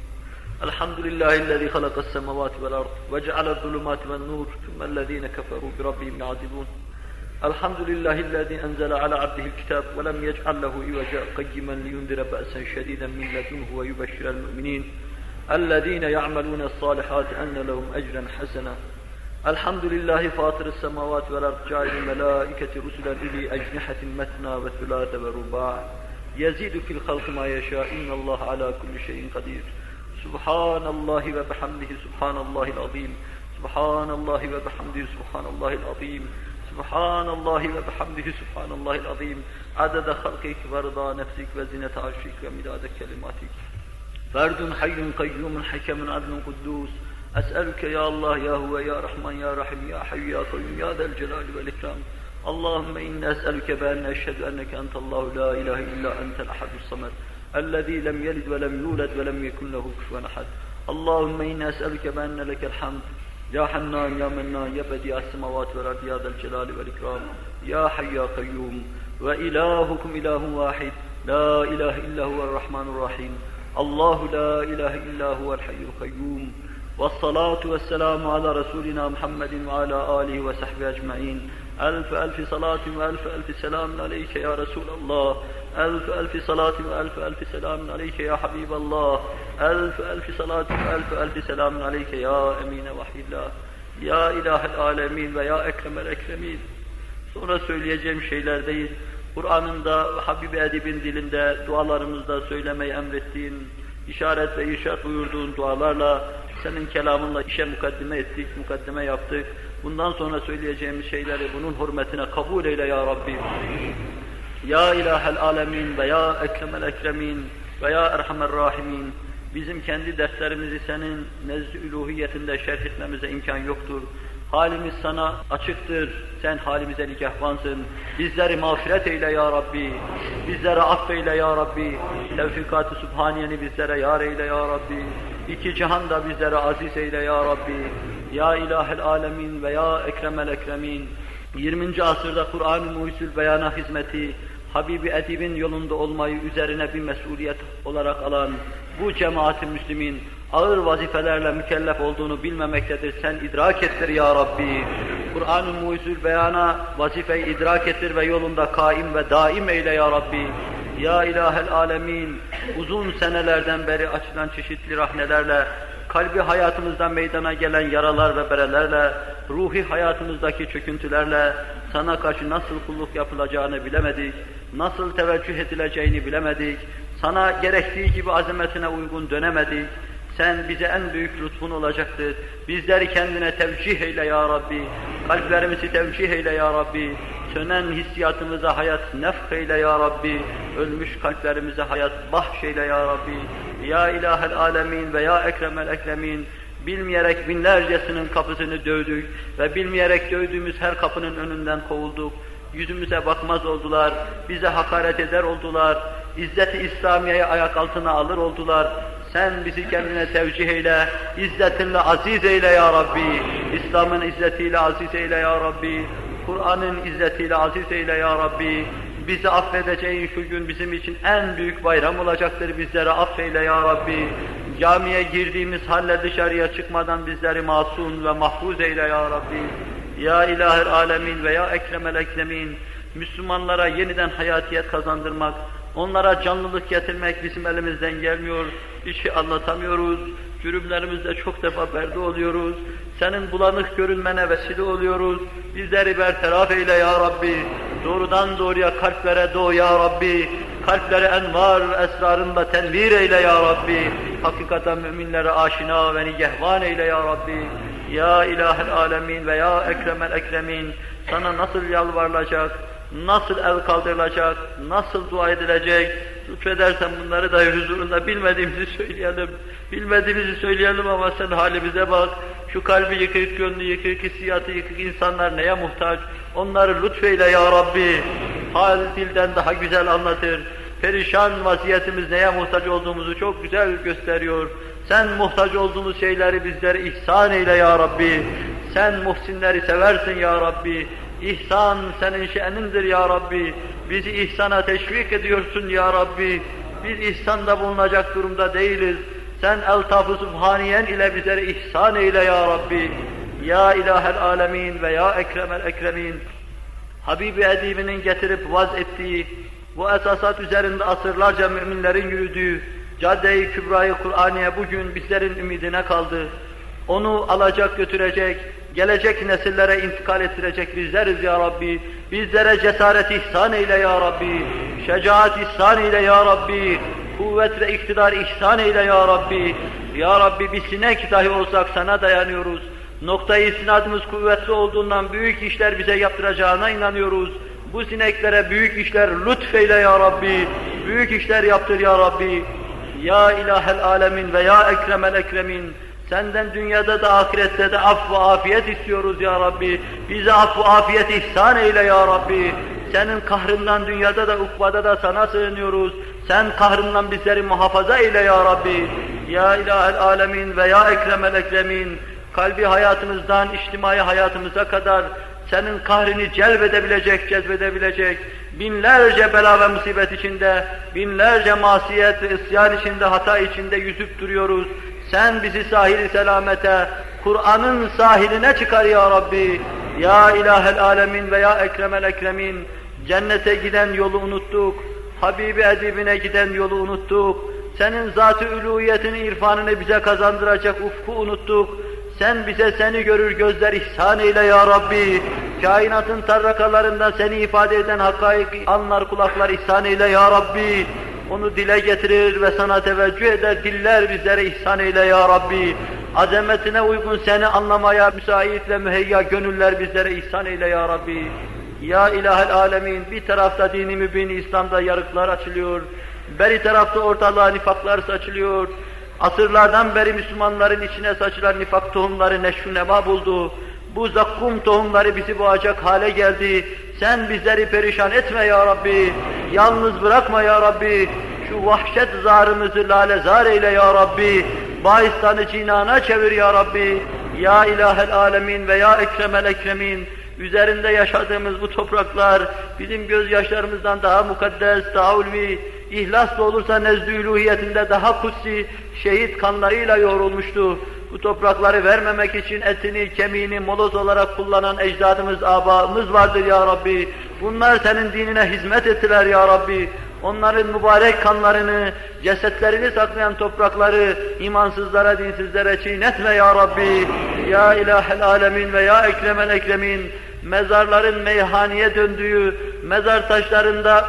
الحمد لله الذي خلق السماوات والأرض وجعل الظلمات والنور ثم الذين كفروا بربهم يعدلون. الحمد لله الذي أنزل على عبده الكتاب ولم يجعل له عوجا قيما لينذر بأسا شديدا من لدنه ويبشر المؤمنين الذين يعملون الصالحات أن لهم أجرا حسنا. الحمد لله فاطر السماوات والأرض جعل الملائكة رسلا إلي أجنحة مثنى وثلاث ورباع. يزيد في الخلق ما يشاء إن الله على كل شيء قدير. سبحان الله وبحمده سبحان الله العظيم سبحان الله وبحمده سبحان الله العظيم سبحان الله وبحمده سبحان الله العظيم عدد خلقك ورضا نفسك وزنة عرشك ومداد كلماتك فرد حي قيوم حكم عدل قدوس أسألك يا الله يا هو يا رحمن يا رحيم يا حي يا قيوم يا ذا الجلال والإكرام اللهم إنا أسألك بأن أشهد أنك أنت الله لا إله إلا أنت الأحد الصمد الذي لم يلد ولم يولد ولم يكن له كفوا أحد. اللهم إنا أسألك بأن لك الحمد. يا حنان يا منان يا بديع السماوات والأرض يا ذا الجلال والإكرام. يا حي يا قيوم. وإلهكم إله واحد. لا إله إلا هو الرحمن الرحيم. الله لا إله إلا هو الحي القيوم. والصلاة والسلام على رسولنا محمد وعلى آله وصحبه أجمعين. ألف ألف صلاة وألف ألف سلام عليك يا رسول الله. ألف ألف صلاة وألف ألف سلام عليك يا حبيب الله ألف ألف صلاة وألف ألف سلام عليك يا أمين وحي الله Ya İlahel Alemin ve Ya Ekremel Ekremin. Sonra söyleyeceğim şeyler değil. Kur'an'ında, Habib-i Edib'in dilinde, dualarımızda söylemeyi emrettiğin, işaret ve irşat buyurduğun dualarla, senin kelamınla işe mukaddime ettik, mukaddime yaptık. Bundan sonra söyleyeceğimiz şeyleri bunun hürmetine kabul eyle ya Rabbi. Ya İlahel Alemin ve Ya Ekremel Ekremin ve Ya Erhamer Rahimin. Bizim kendi derslerimizi senin nezd-i üluhiyetinde şerh etmemize imkan yoktur. Halimiz sana açıktır, sen halimize nikahvansın. Bizleri mağfiret eyle ya Rabbi, bizlere affeyle ya Rabbi, tevfikat-ı sübhaniyeni bizlere yar eyle ya Rabbi, iki cihan da bizlere aziz eyle ya Rabbi, ya ilahel alemin ve ya ekremel ekremin, 20. asırda Kur'an-ı Muhyüzül Beyana hizmeti, Habibi Edib'in yolunda olmayı üzerine bir mesuliyet olarak alan bu cemaat-i ağır vazifelerle mükellef olduğunu bilmemektedir. Sen idrak ettir ya Rabbi. Kur'an-ı Muhyüzül Beyana vazifeyi idrak ettir ve yolunda kaim ve daim eyle ya Rabbi. Ya ilahel alemin, uzun senelerden beri açılan çeşitli rahnelerle, kalbi hayatımızda meydana gelen yaralar ve berelerle, ruhi hayatımızdaki çöküntülerle, sana karşı nasıl kulluk yapılacağını bilemedik, nasıl teveccüh edileceğini bilemedik, sana gerektiği gibi azametine uygun dönemedik, sen bize en büyük lütfun olacaktır. Bizleri kendine tevcih eyle ya Rabbi. Kalplerimizi tevcih eyle ya Rabbi. Sönen hissiyatımıza hayat nefh eyle ya Rabbi. Ölmüş kalplerimize hayat bahşeyle ya Rabbi. Ya ilahel alemin ve ya ekremel ekremin. Bilmeyerek binlercesinin kapısını dövdük ve bilmeyerek dövdüğümüz her kapının önünden kovulduk. Yüzümüze bakmaz oldular, bize hakaret eder oldular, İzzet-i İslamiye'yi ayak altına alır oldular. Sen bizi kendine tevcih eyle, izzetinle aziz eyle ya Rabbi. İslam'ın izzetiyle aziz eyle ya Rabbi. Kur'an'ın izzetiyle aziz eyle ya Rabbi. Bizi affedeceğin şu gün bizim için en büyük bayram olacaktır. Bizleri affeyle ya Rabbi. Camiye girdiğimiz halle dışarıya çıkmadan bizleri masum ve mahfuz eyle ya Rabbi. Ya ilahir alemin ve ya ekremel eklemin. Müslümanlara yeniden hayatiyet kazandırmak, onlara canlılık getirmek bizim elimizden gelmiyor. Şey anlatamıyoruz. Cürümlerimizde çok defa perde oluyoruz. Senin bulanık görünmene vesile oluyoruz. Bizleri bertaraf eyle ya Rabbi. Doğrudan doğruya kalplere doğ ya Rabbi. Kalplere envar esrarınla tenvir eyle ya Rabbi. Hakikaten müminlere aşina ve nigehvan eyle ya Rabbi. Ya ilahel alemin ve ya ekremel ekremin. Sana nasıl yalvarılacak, nasıl el kaldırılacak, nasıl dua edilecek, lütfedersen bunları da huzurunda bilmediğimizi söyleyelim. Bilmediğimizi söyleyelim ama sen halimize bak. Şu kalbi yıkık, gönlü yıkık, hissiyatı yıkık insanlar neye muhtaç? Onları lütfeyle ya Rabbi. Hal dilden daha güzel anlatır. Perişan vaziyetimiz neye muhtaç olduğumuzu çok güzel gösteriyor. Sen muhtaç olduğumuz şeyleri bizlere ihsan eyle ya Rabbi. Sen muhsinleri seversin ya Rabbi. İhsan senin şe'nindir ya Rabbi. Bizi ihsana teşvik ediyorsun ya Rabbi. Biz ihsanda bulunacak durumda değiliz. Sen eltaf-ı subhaniyen ile bizlere ihsan eyle ya Rabbi. Ya ilahel alemin ve ya ekremel ekremin. Habibi Edibinin getirip vaz ettiği, bu esasat üzerinde asırlarca müminlerin yürüdüğü Cadde-i Kübra'yı Kur'aniye bugün bizlerin ümidine kaldı. Onu alacak götürecek, gelecek nesillere intikal ettirecek bizleriz ya Rabbi. Bizlere cesaret ihsan eyle ya Rabbi. Şecaat ihsan eyle ya Rabbi. Kuvvet ve iktidar ihsan eyle ya Rabbi. Ya Rabbi bir sinek dahi olsak sana dayanıyoruz. Noktayı istinadımız kuvvetli olduğundan büyük işler bize yaptıracağına inanıyoruz. Bu sineklere büyük işler lütfeyle ya Rabbi. Büyük işler yaptır ya Rabbi. Ya ilahel alemin ve ya ekremel ekremin. Senden dünyada da ahirette de af ve afiyet istiyoruz ya Rabbi. Bize af ve afiyet ihsan eyle ya Rabbi. Senin kahrından dünyada da ukbada da sana sığınıyoruz. Sen kahrından bizleri muhafaza eyle ya Rabbi. Ya ilahel alemin ve ya ekremel ekremin. Kalbi hayatımızdan içtimai hayatımıza kadar senin kahrini celbedebilecek, cezbedebilecek, binlerce bela ve musibet içinde, binlerce masiyet ve isyan içinde, hata içinde yüzüp duruyoruz. Sen bizi sahil selamete, Kur'an'ın sahiline çıkar ya Rabbi. Ya ilahel alemin ve ya ekremel ekremin. Cennete giden yolu unuttuk. Habibi edibine giden yolu unuttuk. Senin zat-ı uluhiyetini, irfanını bize kazandıracak ufku unuttuk. Sen bize seni görür gözler ihsan eyle ya Rabbi. Kainatın tarrakalarında seni ifade eden hakaik anlar kulaklar ihsan eyle ya Rabbi. Onu dile getirir ve sana teveccüh eder diller bizlere ihsan eyle ya Rabbi. Azametine uygun seni anlamaya müsait ve müheyya gönüller bizlere ihsan eyle ya Rabbi. Ya ilahel alemin bir tarafta dini mübin İslam'da yarıklar açılıyor. Beri tarafta ortalığa nifaklar saçılıyor. Asırlardan beri Müslümanların içine saçılan nifak tohumları neşru neba buldu. Bu zakkum tohumları bizi boğacak hale geldi. Sen bizleri perişan etme ya Rabbi. Yalnız bırakma ya Rabbi. Şu vahşet zarımızı lale zar eyle ya Rabbi. Bahistanı cinana çevir ya Rabbi. Ya ilahel alemin ve ya ekremel ekremin. Üzerinde yaşadığımız bu topraklar bizim gözyaşlarımızdan daha mukaddes, daha ulvi, ihlaslı olursa nezdü üluhiyetinde daha kutsi, şehit kanlarıyla yoğrulmuştu. Bu toprakları vermemek için etini, kemiğini moloz olarak kullanan ecdadımız, abamız vardır ya Rabbi. Bunlar senin dinine hizmet ettiler ya Rabbi. Onların mübarek kanlarını, cesetlerini saklayan toprakları imansızlara, dinsizlere çiğnetme ya Rabbi. Ya ilahel alemin ve ya ekremel ekremin mezarların meyhaneye döndüğü, mezar taşlarında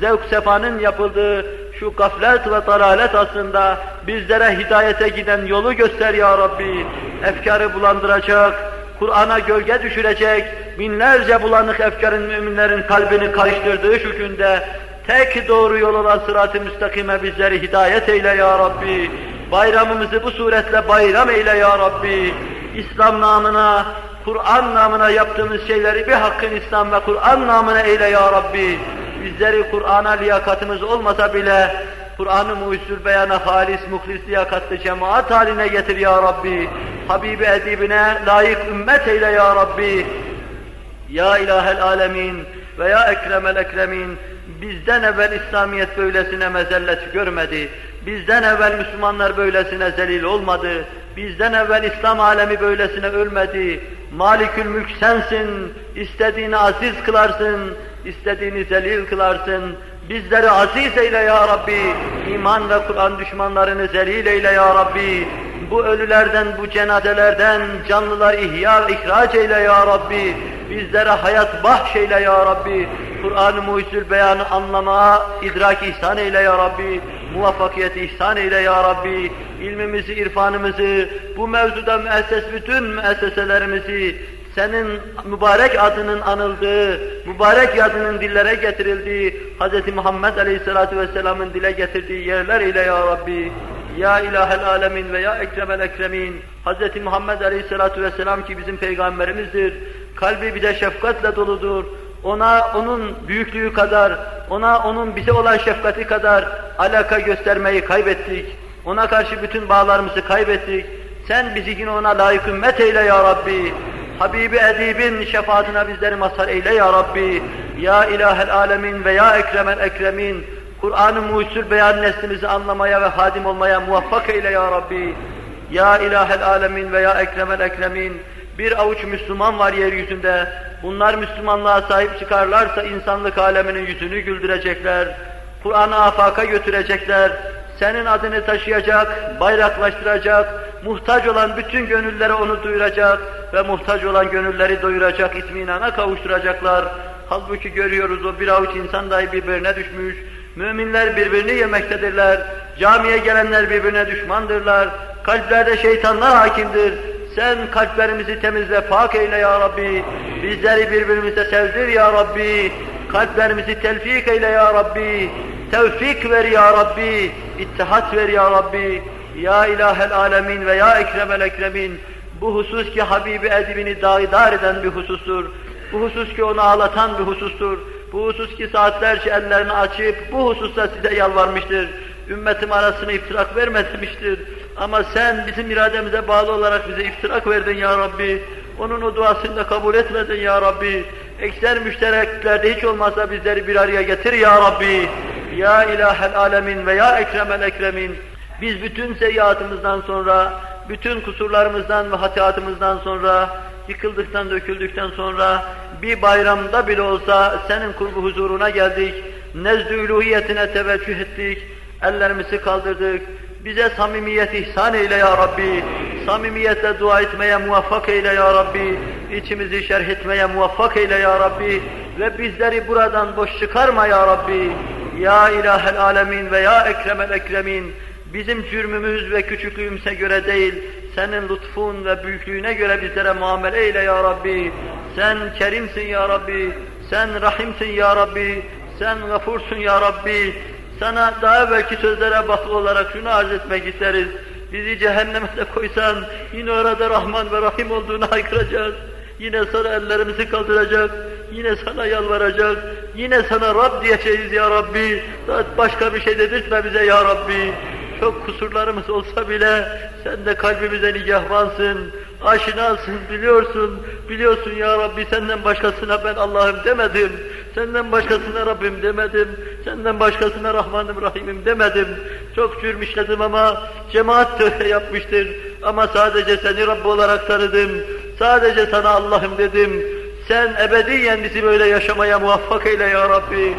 zevk sefanın yapıldığı şu gaflet ve dalalet aslında bizlere hidayete giden yolu göster ya Rabbi. Efkarı bulandıracak, Kur'an'a gölge düşürecek, binlerce bulanık efkarın müminlerin kalbini karıştırdığı şu günde tek doğru yol olan sırat-ı müstakime bizleri hidayet eyle ya Rabbi. Bayramımızı bu suretle bayram eyle ya Rabbi. İslam namına, Kur'an namına yaptığımız şeyleri bir hakkın İslam ve Kur'an namına eyle ya Rabbi. Bizleri Kur'an'a liyakatımız olmasa bile Kur'an-ı muhsul beyana halis, muhlis, liyakatlı cemaat haline getir ya Rabbi. Habibi edibine layık ümmet eyle ya Rabbi. Ya ilahel alemin ve ya ekremel ekremin bizden evvel İslamiyet böylesine mezellet görmedi. Bizden evvel Müslümanlar böylesine zelil olmadı. Bizden evvel İslam alemi böylesine ölmedi. Malikül mülk sensin. İstediğini aziz kılarsın. istediğini zelil kılarsın. Bizleri aziz eyle ya Rabbi. İman ve Kur'an düşmanlarını zelil eyle ya Rabbi. Bu ölülerden, bu cenazelerden canlılar ihya ve ihraç eyle ya Rabbi. Bizlere hayat bahşeyle ya Rabbi. Kur'an-ı Muhyüzül Beyan'ı anlamaya idrak ihsan eyle ya Rabbi. Muvaffakiyeti ihsan eyle ya Rabbi. İlmimizi, irfanımızı, bu mevzuda müesses bütün müesseselerimizi senin mübarek adının anıldığı, mübarek adının dillere getirildiği, Hz. Muhammed Aleyhisselatü Vesselam'ın dile getirdiği yerler ile ya Rabbi, ya ilahel alemin ve ya ekremel ekremin, Hz. Muhammed Aleyhisselatü Vesselam ki bizim peygamberimizdir, kalbi bir de şefkatle doludur, ona onun büyüklüğü kadar, ona onun bize olan şefkati kadar alaka göstermeyi kaybettik. Ona karşı bütün bağlarımızı kaybettik. Sen bizi yine ona layık ümmet eyle ya Rabbi. Habibi edibin şefaatine bizleri mazhar eyle ya Rabbi. Ya ilahel alemin ve ya ekremel ekremin. Kur'an-ı muhsul beyan neslimizi anlamaya ve hadim olmaya muvaffak eyle ya Rabbi. Ya ilahel alemin ve ya ekremel ekremin. Bir avuç Müslüman var yeryüzünde. Bunlar Müslümanlığa sahip çıkarlarsa insanlık aleminin yüzünü güldürecekler. Kur'an'ı afaka götürecekler. Senin adını taşıyacak, bayraklaştıracak, muhtaç olan bütün gönüllere onu duyuracak ve muhtaç olan gönülleri doyuracak, itminana kavuşturacaklar. Halbuki görüyoruz o bir avuç insan dahi birbirine düşmüş. Müminler birbirini yemektedirler. Camiye gelenler birbirine düşmandırlar. Kalplerde şeytanlar hakimdir. Sen kalplerimizi temizle, pak eyle ya Rabbi. Bizleri birbirimize sevdir ya Rabbi. Kalplerimizi telfik eyle ya Rabbi. Tevfik ver ya Rabbi. İttihat ver ya Rabbi. Ya ilahel alemin ve ya ekremel ekremin, bu husus ki Habibi edibini daidar eden bir husustur. Bu husus ki onu ağlatan bir husustur. Bu husus ki saatlerce ellerini açıp bu hususta size yalvarmıştır. Ümmetim arasına iftirak verme demiştir. Ama sen bizim irademize bağlı olarak bize iftirak verdin ya Rabbi. Onun o duasını da kabul etmedin ya Rabbi. Ekser müştereklerde hiç olmazsa bizleri bir araya getir ya Rabbi. Ya ilahel alemin ve ya ekremel ekremin. Biz bütün seyyiatımızdan sonra, bütün kusurlarımızdan ve hatiatımızdan sonra, yıkıldıktan, döküldükten sonra bir bayramda bile olsa senin kurbu huzuruna geldik. Nezd-i teveccüh ettik. Ellerimizi kaldırdık. Bize samimiyet ihsan eyle ya Rabbi. Samimiyetle dua etmeye muvaffak eyle ya Rabbi. İçimizi şerh etmeye muvaffak eyle ya Rabbi. Ve bizleri buradan boş çıkarma ya Rabbi. Ya ilahel alemin ve ya ekremel ekremin. Bizim cürmümüz ve küçüklüğümüze göre değil, senin lütfun ve büyüklüğüne göre bizlere muamele eyle ya Rabbi. Sen kerimsin ya Rabbi, sen rahimsin ya Rabbi, sen gafursun ya Rabbi. Sana daha belki sözlere bağlı olarak şunu arz etmek isteriz. Bizi cehenneme de koysan yine orada Rahman ve Rahim olduğunu haykıracağız. Yine sana ellerimizi kaldıracak, yine sana yalvaracak, yine sana Rab diyeceğiz ya Rabbi. Başka bir şey dedirtme bize ya Rabbi. Çok kusurlarımız olsa bile sen de kalbimize nigahvansın, aşinasın, biliyorsun, biliyorsun ya Rabbi senden başkasına ben Allah'ım demedim, senden başkasına Rabbim demedim, senden başkasına Rahmanım Rahimim demedim. Çok cürm işledim ama cemaat de yapmıştır. Ama sadece seni Rabb olarak tanıdım, sadece sana Allah'ım dedim. Sen ebediyen bizi böyle yaşamaya muvaffak eyle ya Rabbi.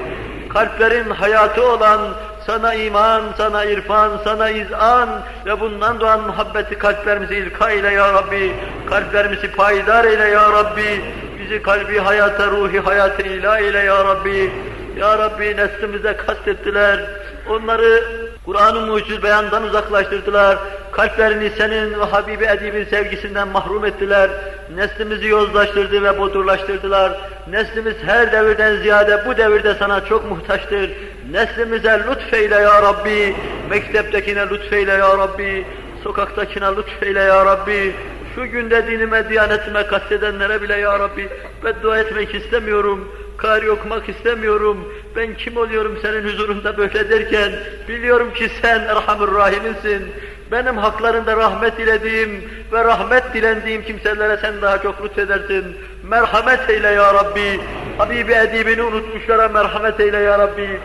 Kalplerin hayatı olan sana iman, sana irfan, sana izan ve bundan doğan muhabbeti kalplerimizi ilka eyle ya Rabbi. Kalplerimizi payidar eyle ya Rabbi. Bizi kalbi hayata, ruhi hayata ilah eyle ya Rabbi. Ya Rabbi neslimize kastettiler. Onları Kur'an-ı beyandan uzaklaştırdılar. Kalplerini senin ve Habibi Edib'in sevgisinden mahrum ettiler. Neslimizi yozlaştırdı ve bodurlaştırdılar. Neslimiz her devirden ziyade bu devirde sana çok muhtaçtır. Neslimize lütfeyle ya Rabbi, mekteptekine lütfeyle ya Rabbi, sokaktakine lütfeyle ya Rabbi, şu günde dinime, diyanetime kastedenlere bile ya Rabbi beddua etmek istemiyorum, kari okumak istemiyorum. Ben kim oluyorum senin huzurunda böyle derken biliyorum ki sen Erhamur Rahim'insin. Benim haklarında rahmet dilediğim ve rahmet dilendiğim kimselere sen daha çok lütfedersin. Merhamet eyle ya Rabbi. Habibi edibini unutmuşlara merhamet eyle ya Rabbi.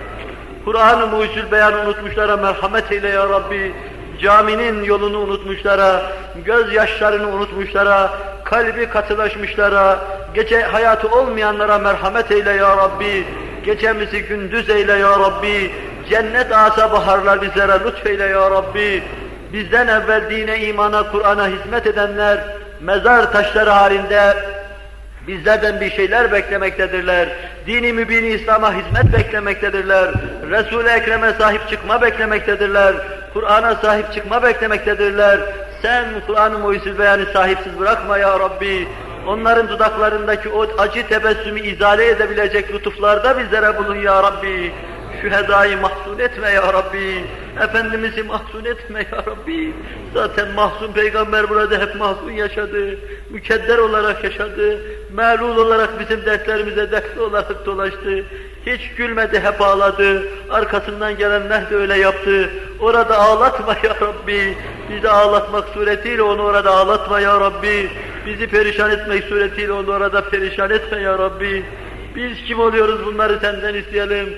Kur'an-ı mucizül beyanı unutmuşlara merhamet eyle ya Rabbi. Caminin yolunu unutmuşlara, gözyaşlarını unutmuşlara, kalbi katılaşmışlara, gece hayatı olmayanlara merhamet eyle ya Rabbi. Gecemizi gündüz eyle ya Rabbi. Cennet asa baharlar bizlere lütfeyle ya Rabbi. Bizden evvel dine, imana, Kur'an'a hizmet edenler, mezar taşları halinde bizlerden bir şeyler beklemektedirler. Dini mübini İslam'a hizmet beklemektedirler. Resul-i Ekrem'e sahip çıkma beklemektedirler. Kur'an'a sahip çıkma beklemektedirler. Sen Kur'an-ı Muhyüzül Beyan'ı sahipsiz bırakma ya Rabbi. Onların dudaklarındaki o acı tebessümü izale edebilecek lütuflarda bizlere bulun ya Rabbi. Şühedayı mahzun etme ya Rabbi. Efendimiz'i mahzun etme ya Rabbi. Zaten mahzun peygamber burada hep mahzun yaşadı. Mükedder olarak yaşadı. Melul olarak bizim dertlerimize dertli olarak dolaştı. Hiç gülmedi, hep ağladı. Arkasından gelenler de öyle yaptı. Orada ağlatma ya Rabbi. Bizi ağlatmak suretiyle onu orada ağlatma ya Rabbi. Bizi perişan etmek suretiyle onu orada perişan etme ya Rabbi. Biz kim oluyoruz bunları senden isteyelim.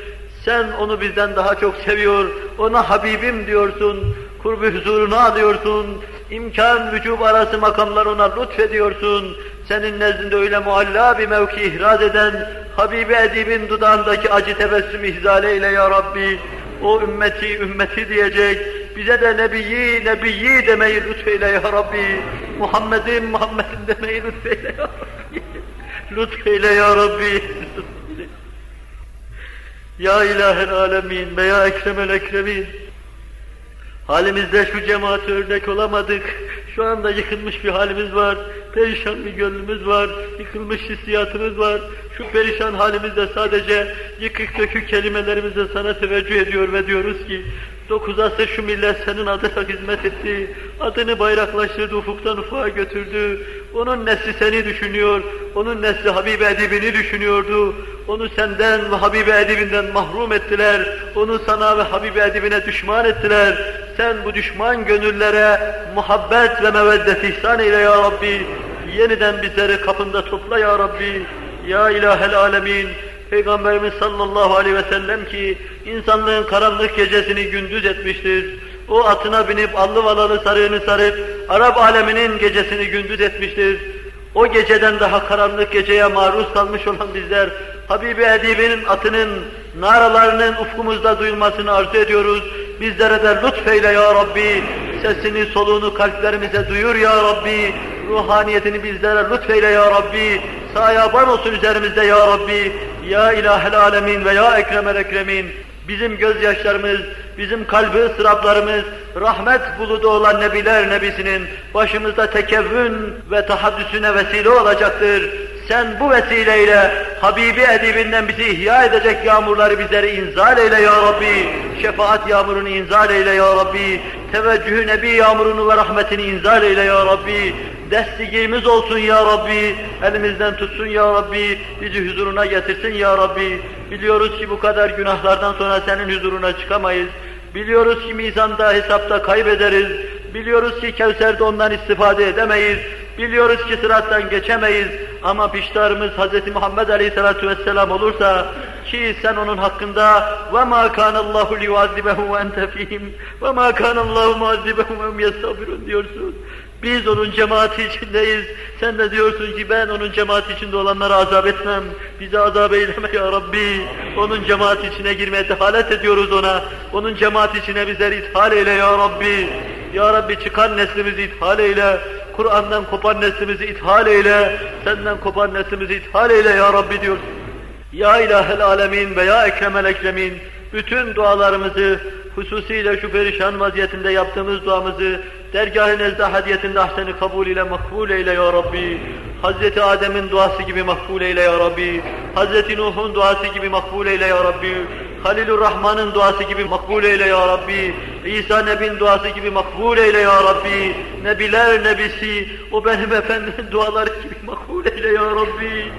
Sen onu bizden daha çok seviyor, ona Habibim diyorsun, kurbu huzuruna alıyorsun, imkan, vücub arası makamlar ona lütfediyorsun. Senin nezdinde öyle mualla bir mevki ihraz eden, Habibi Edib'in dudağındaki acı tebessüm ihzal eyle ya Rabbi. O ümmeti, ümmeti diyecek, bize de Nebiyi, Nebiyi demeyi lütfeyle ya Rabbi. Muhammed'im, Muhammed'im demeyi lütfeyle ya Rabbi. (laughs) lütfeyle ya Rabbi. Ya ilahel alemin ve ya ekremel ekremin. Halimizde şu cemaate örnek olamadık. Şu anda yıkılmış bir halimiz var. Perişan bir gönlümüz var. Yıkılmış hissiyatımız var. Şu perişan halimizde sadece yıkık dökük kelimelerimizle sana teveccüh ediyor ve diyoruz ki Dokuz asır şu millet senin adına hizmet etti. Adını bayraklaştırdı, ufuktan ufuğa götürdü. Onun nesli seni düşünüyor, onun nesli Habibi Edibini düşünüyordu. Onu senden ve Habibi Edibinden mahrum ettiler. Onu sana ve Habibi Edibine düşman ettiler. Sen bu düşman gönüllere muhabbet ve meveddet ihsan eyle ya Rabbi. Yeniden bizleri kapında topla ya Rabbi. Ya ilahel alemin. Peygamberimiz sallallahu aleyhi ve sellem ki insanlığın karanlık gecesini gündüz etmiştir. O atına binip allı valalı sarığını sarıp Arap aleminin gecesini gündüz etmiştir. O geceden daha karanlık geceye maruz kalmış olan bizler Habibi Edibi'nin atının naralarının ufkumuzda duyulmasını arzu ediyoruz. Bizlere de lütfeyle ya Rabbi. Sesini, soluğunu kalplerimize duyur ya Rabbi. Ruhaniyetini bizlere lütfeyle ya Rabbi. Sayaban olsun üzerimizde ya Rabbi. Ya ilahel alemin ve ya ekremel ekremin. Bizim gözyaşlarımız, bizim kalbi ıstıraplarımız, rahmet buludu olan Nebiler Nebisinin başımızda tekevvün ve tahaddüsüne vesile olacaktır. Sen bu vesileyle Habibi edibinden bizi ihya edecek yağmurları bizlere inzal eyle ya Rabbi. Şefaat yağmurunu inzal eyle ya Rabbi. Teveccühü Nebi yağmurunu ve rahmetini inzal eyle ya Rabbi Destigimiz olsun ya Rabbi. Elimizden tutsun ya Rabbi. Bizi huzuruna getirsin ya Rabbi. Biliyoruz ki bu kadar günahlardan sonra senin huzuruna çıkamayız. Biliyoruz ki mizanda, hesapta kaybederiz. Biliyoruz ki Kevser'de ondan istifade edemeyiz. Biliyoruz ki sırattan geçemeyiz ama piştarımız Hz. Muhammed Aleyhisselatü Vesselam olursa ki sen onun hakkında وَمَا كَانَ اللّٰهُ لِيُعَذِّبَهُمْ وَاَنْتَ ف۪يهِمْ وَمَا كَانَ اللّٰهُ مُعَذِّبَهُمْ وَهُمْ يَسْتَغْفِرُونَ diyorsun. Biz onun cemaati içindeyiz. Sen de diyorsun ki ben onun cemaati içinde olanlara azap etmem. Bizi azap eyleme ya Rabbi. Onun cemaati içine girmeye dehalet ediyoruz ona. Onun cemaati içine bizleri ithal eyle ya Rabbi. Ya Rabbi çıkan neslimizi ithal eyle. Kur'an'dan kopan neslimizi ithal eyle. Senden kopan neslimizi ithal eyle ya Rabbi diyor. Ya ilahel alemin ve ya ekremel ekremin bütün dualarımızı hususiyle şu perişan vaziyetinde yaptığımız duamızı dergâh-ı nezde hadiyetinde ahseni kabul ile makbul eyle ya Rabbi. Hazreti Adem'in duası gibi makbul eyle ya Rabbi. Hazreti Nuh'un duası gibi makbul eyle ya Rabbi. Halilur Rahman'ın duası gibi makbul eyle ya Rabbi. İsa Nebi'nin duası gibi makbul eyle ya Rabbi. Nebiler Nebisi, o benim efendimin duaları gibi makbul eyle ya Rabbi.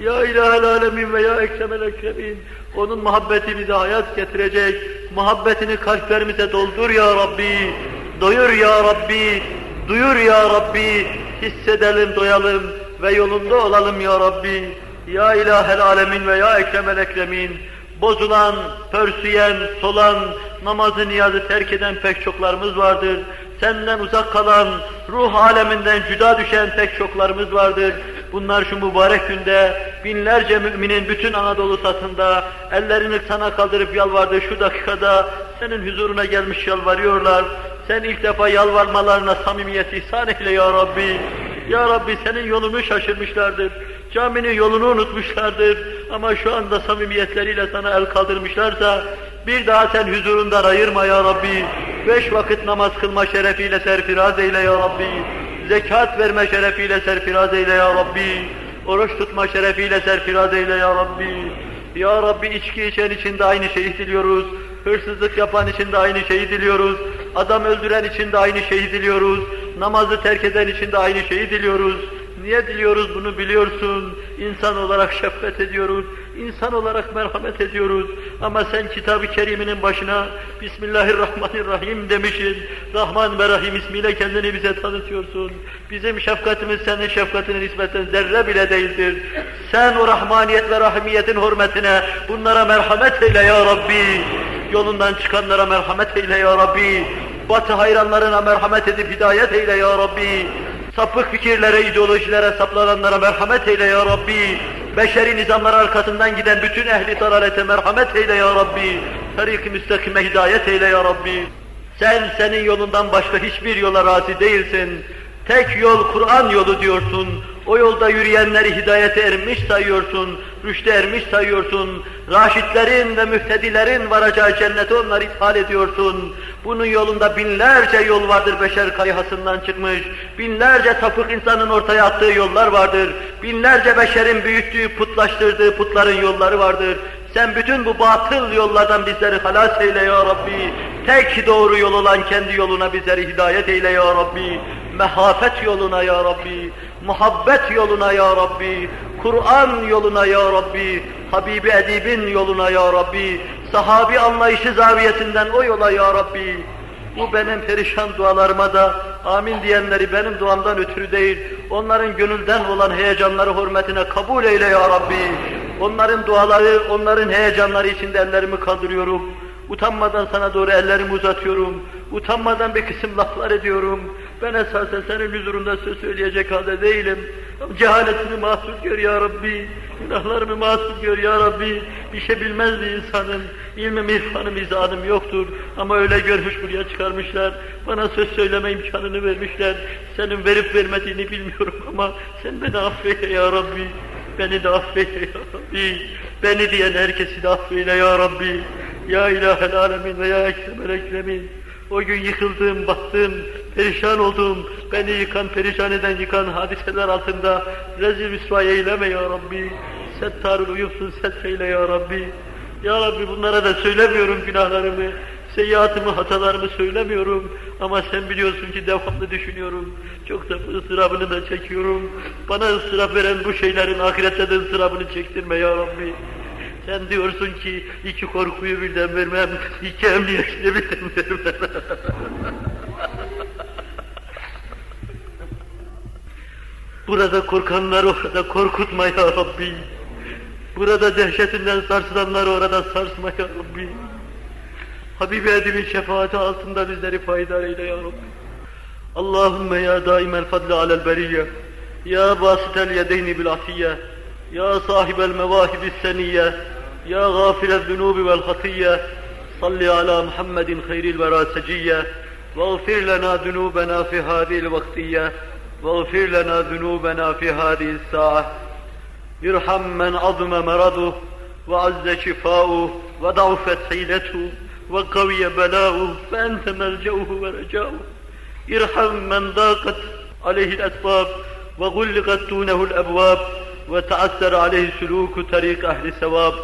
Ya ilahel alemin ve ya ekremel ekremin. Onun muhabbeti bize hayat getirecek. Muhabbetini kalplerimize doldur ya Rabbi. Doyur ya Rabbi. Duyur ya Rabbi. Hissedelim, doyalım ve yolunda olalım ya Rabbi. Ya ilahel alemin ve ya ekremel ekremin. Bozulan, pörsüyen, solan, namazı niyazı terk eden pek çoklarımız vardır. Senden uzak kalan, ruh aleminden cüda düşen pek çoklarımız vardır. Bunlar şu mübarek günde binlerce müminin bütün Anadolu satında ellerini sana kaldırıp yalvardığı şu dakikada senin huzuruna gelmiş yalvarıyorlar. Sen ilk defa yalvarmalarına samimiyet ihsan eyle ya Rabbi. Ya Rabbi senin yolunu şaşırmışlardır. Caminin yolunu unutmuşlardır. Ama şu anda samimiyetleriyle sana el kaldırmışlarsa bir daha sen huzurunda ayırma ya Rabbi. Beş vakit namaz kılma şerefiyle serfiraz eyle ya Rabbi. Zekat verme şerefiyle serfiraz eyle ya Rabbi. Oruç tutma şerefiyle serfiraz eyle ya Rabbi. Ya Rabbi içki içen için de aynı şeyi diliyoruz. Hırsızlık yapan için de aynı şeyi diliyoruz. Adam öldüren için de aynı şeyi diliyoruz. Namazı terk eden için de aynı şeyi diliyoruz. Niye diliyoruz bunu biliyorsun. İnsan olarak şefkat ediyoruz. İnsan olarak merhamet ediyoruz. Ama sen kitab-ı keriminin başına Bismillahirrahmanirrahim demişsin. Rahman ve Rahim ismiyle kendini bize tanıtıyorsun. Bizim şefkatimiz senin şefkatine nispeten zerre bile değildir. Sen o rahmaniyet ve rahimiyetin hürmetine bunlara merhamet eyle ya Rabbi. Yolundan çıkanlara merhamet eyle ya Rabbi. Batı hayranlarına merhamet edip hidayet eyle ya Rabbi. Sapık fikirlere, ideolojilere saplananlara merhamet eyle ya Rabbi. Beşeri nizamlar arkasından giden bütün ehli dalalete merhamet eyle ya Rabbi. Tarik-i müstakime hidayet eyle ya Rabbi. Sen senin yolundan başka hiçbir yola razı değilsin. Tek yol Kur'an yolu diyorsun. O yolda yürüyenleri hidayete ermiş sayıyorsun, rüşte ermiş sayıyorsun. Raşitlerin ve mühtedilerin varacağı cennete onları ithal ediyorsun. Bunun yolunda binlerce yol vardır beşer kayhasından çıkmış. Binlerce tapık insanın ortaya attığı yollar vardır. Binlerce beşerin büyüttüğü, putlaştırdığı putların yolları vardır. Sen bütün bu batıl yollardan bizleri halas eyle ya Rabbi. Tek doğru yol olan kendi yoluna bizleri hidayet eyle ya Rabbi. Mehafet yoluna ya Rabbi. Muhabbet yoluna ya Rabbi. Kur'an yoluna ya Rabbi. Habibi Edib'in yoluna ya Rabbi. Sahabi anlayışı zaviyetinden o yola ya Rabbi. Bu benim perişan dualarıma da amin diyenleri benim duamdan ötürü değil, onların gönülden olan heyecanları hürmetine kabul eyle ya Rabbi. Onların duaları, onların heyecanları içinde ellerimi kaldırıyorum. Utanmadan sana doğru ellerimi uzatıyorum. Utanmadan bir kısım laflar ediyorum. Ben esasen senin huzurunda söz söyleyecek halde değilim. Cehaletini mahsus gör ya Rabbi. Günahlarımı mahsus gör ya Rabbi. Bir şey bilmez bir insanım. İlmim, irfanım, izanım yoktur. Ama öyle görmüş buraya çıkarmışlar. Bana söz söyleme imkanını vermişler. Senin verip vermediğini bilmiyorum ama sen beni affeyle ya Rabbi. Beni de affeyle ya Rabbi. Beni diyen herkesi de affeyle ya Rabbi. Ya ilahel alemin ve ya ekremel ekremin. O gün yıkıldığım, battığım, perişan olduğum, beni yıkan, perişan eden, yıkan hadiseler altında rezil rüsva eyleme ya Rabbi. Settarul uyupsun, setreyle ya Rabbi. Ya Rabbi bunlara da söylemiyorum günahlarımı, seyyiatımı, hatalarımı söylemiyorum. Ama sen biliyorsun ki devamlı düşünüyorum. Çok da ıstırabını da çekiyorum. Bana ıstırap veren bu şeylerin ahirette de ıstırabını çektirme ya Rabbi. Sen diyorsun ki iki korkuyu birden vermem, iki emniyeti birden vermem. (laughs) Burada korkanlar orada korkutma ya Rabbi. Burada dehşetinden sarsılanlar orada sarsma ya Rabbi. Habibi Edim'in şefaati altında bizleri faydar eyle ya Rabbi. Allahümme ya daimel fadle alel beriyye. Ya basitel yedeyni bil afiyye. Ya sahibel mevahibi seniyye. Ya gafilel zunubi vel hatiyye. Salli ala Muhammedin hayril veraseciyye. Ve gfir lena zunubena fi hadil vaktiyye. واغفر لنا ذنوبنا في هذه الساعة. ارحم من عظم مرضه وعز شفاؤه وضعفت حيلته وقوي بلاؤه فأنت ملجأه ورجاؤه. ارحم من ضاقت عليه الأسباب وغلقت دونه الأبواب وتعسر عليه سلوك طريق أهل الثواب.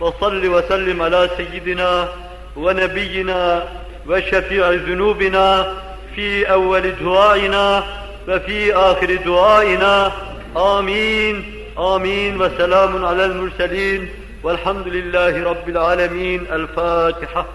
وصل وسلم على سيدنا ونبينا وشفيع ذنوبنا في أول دعائنا. وفي آخر دعائنا آمين آمين وسلام على المرسلين والحمد لله رب العالمين الفاتحة.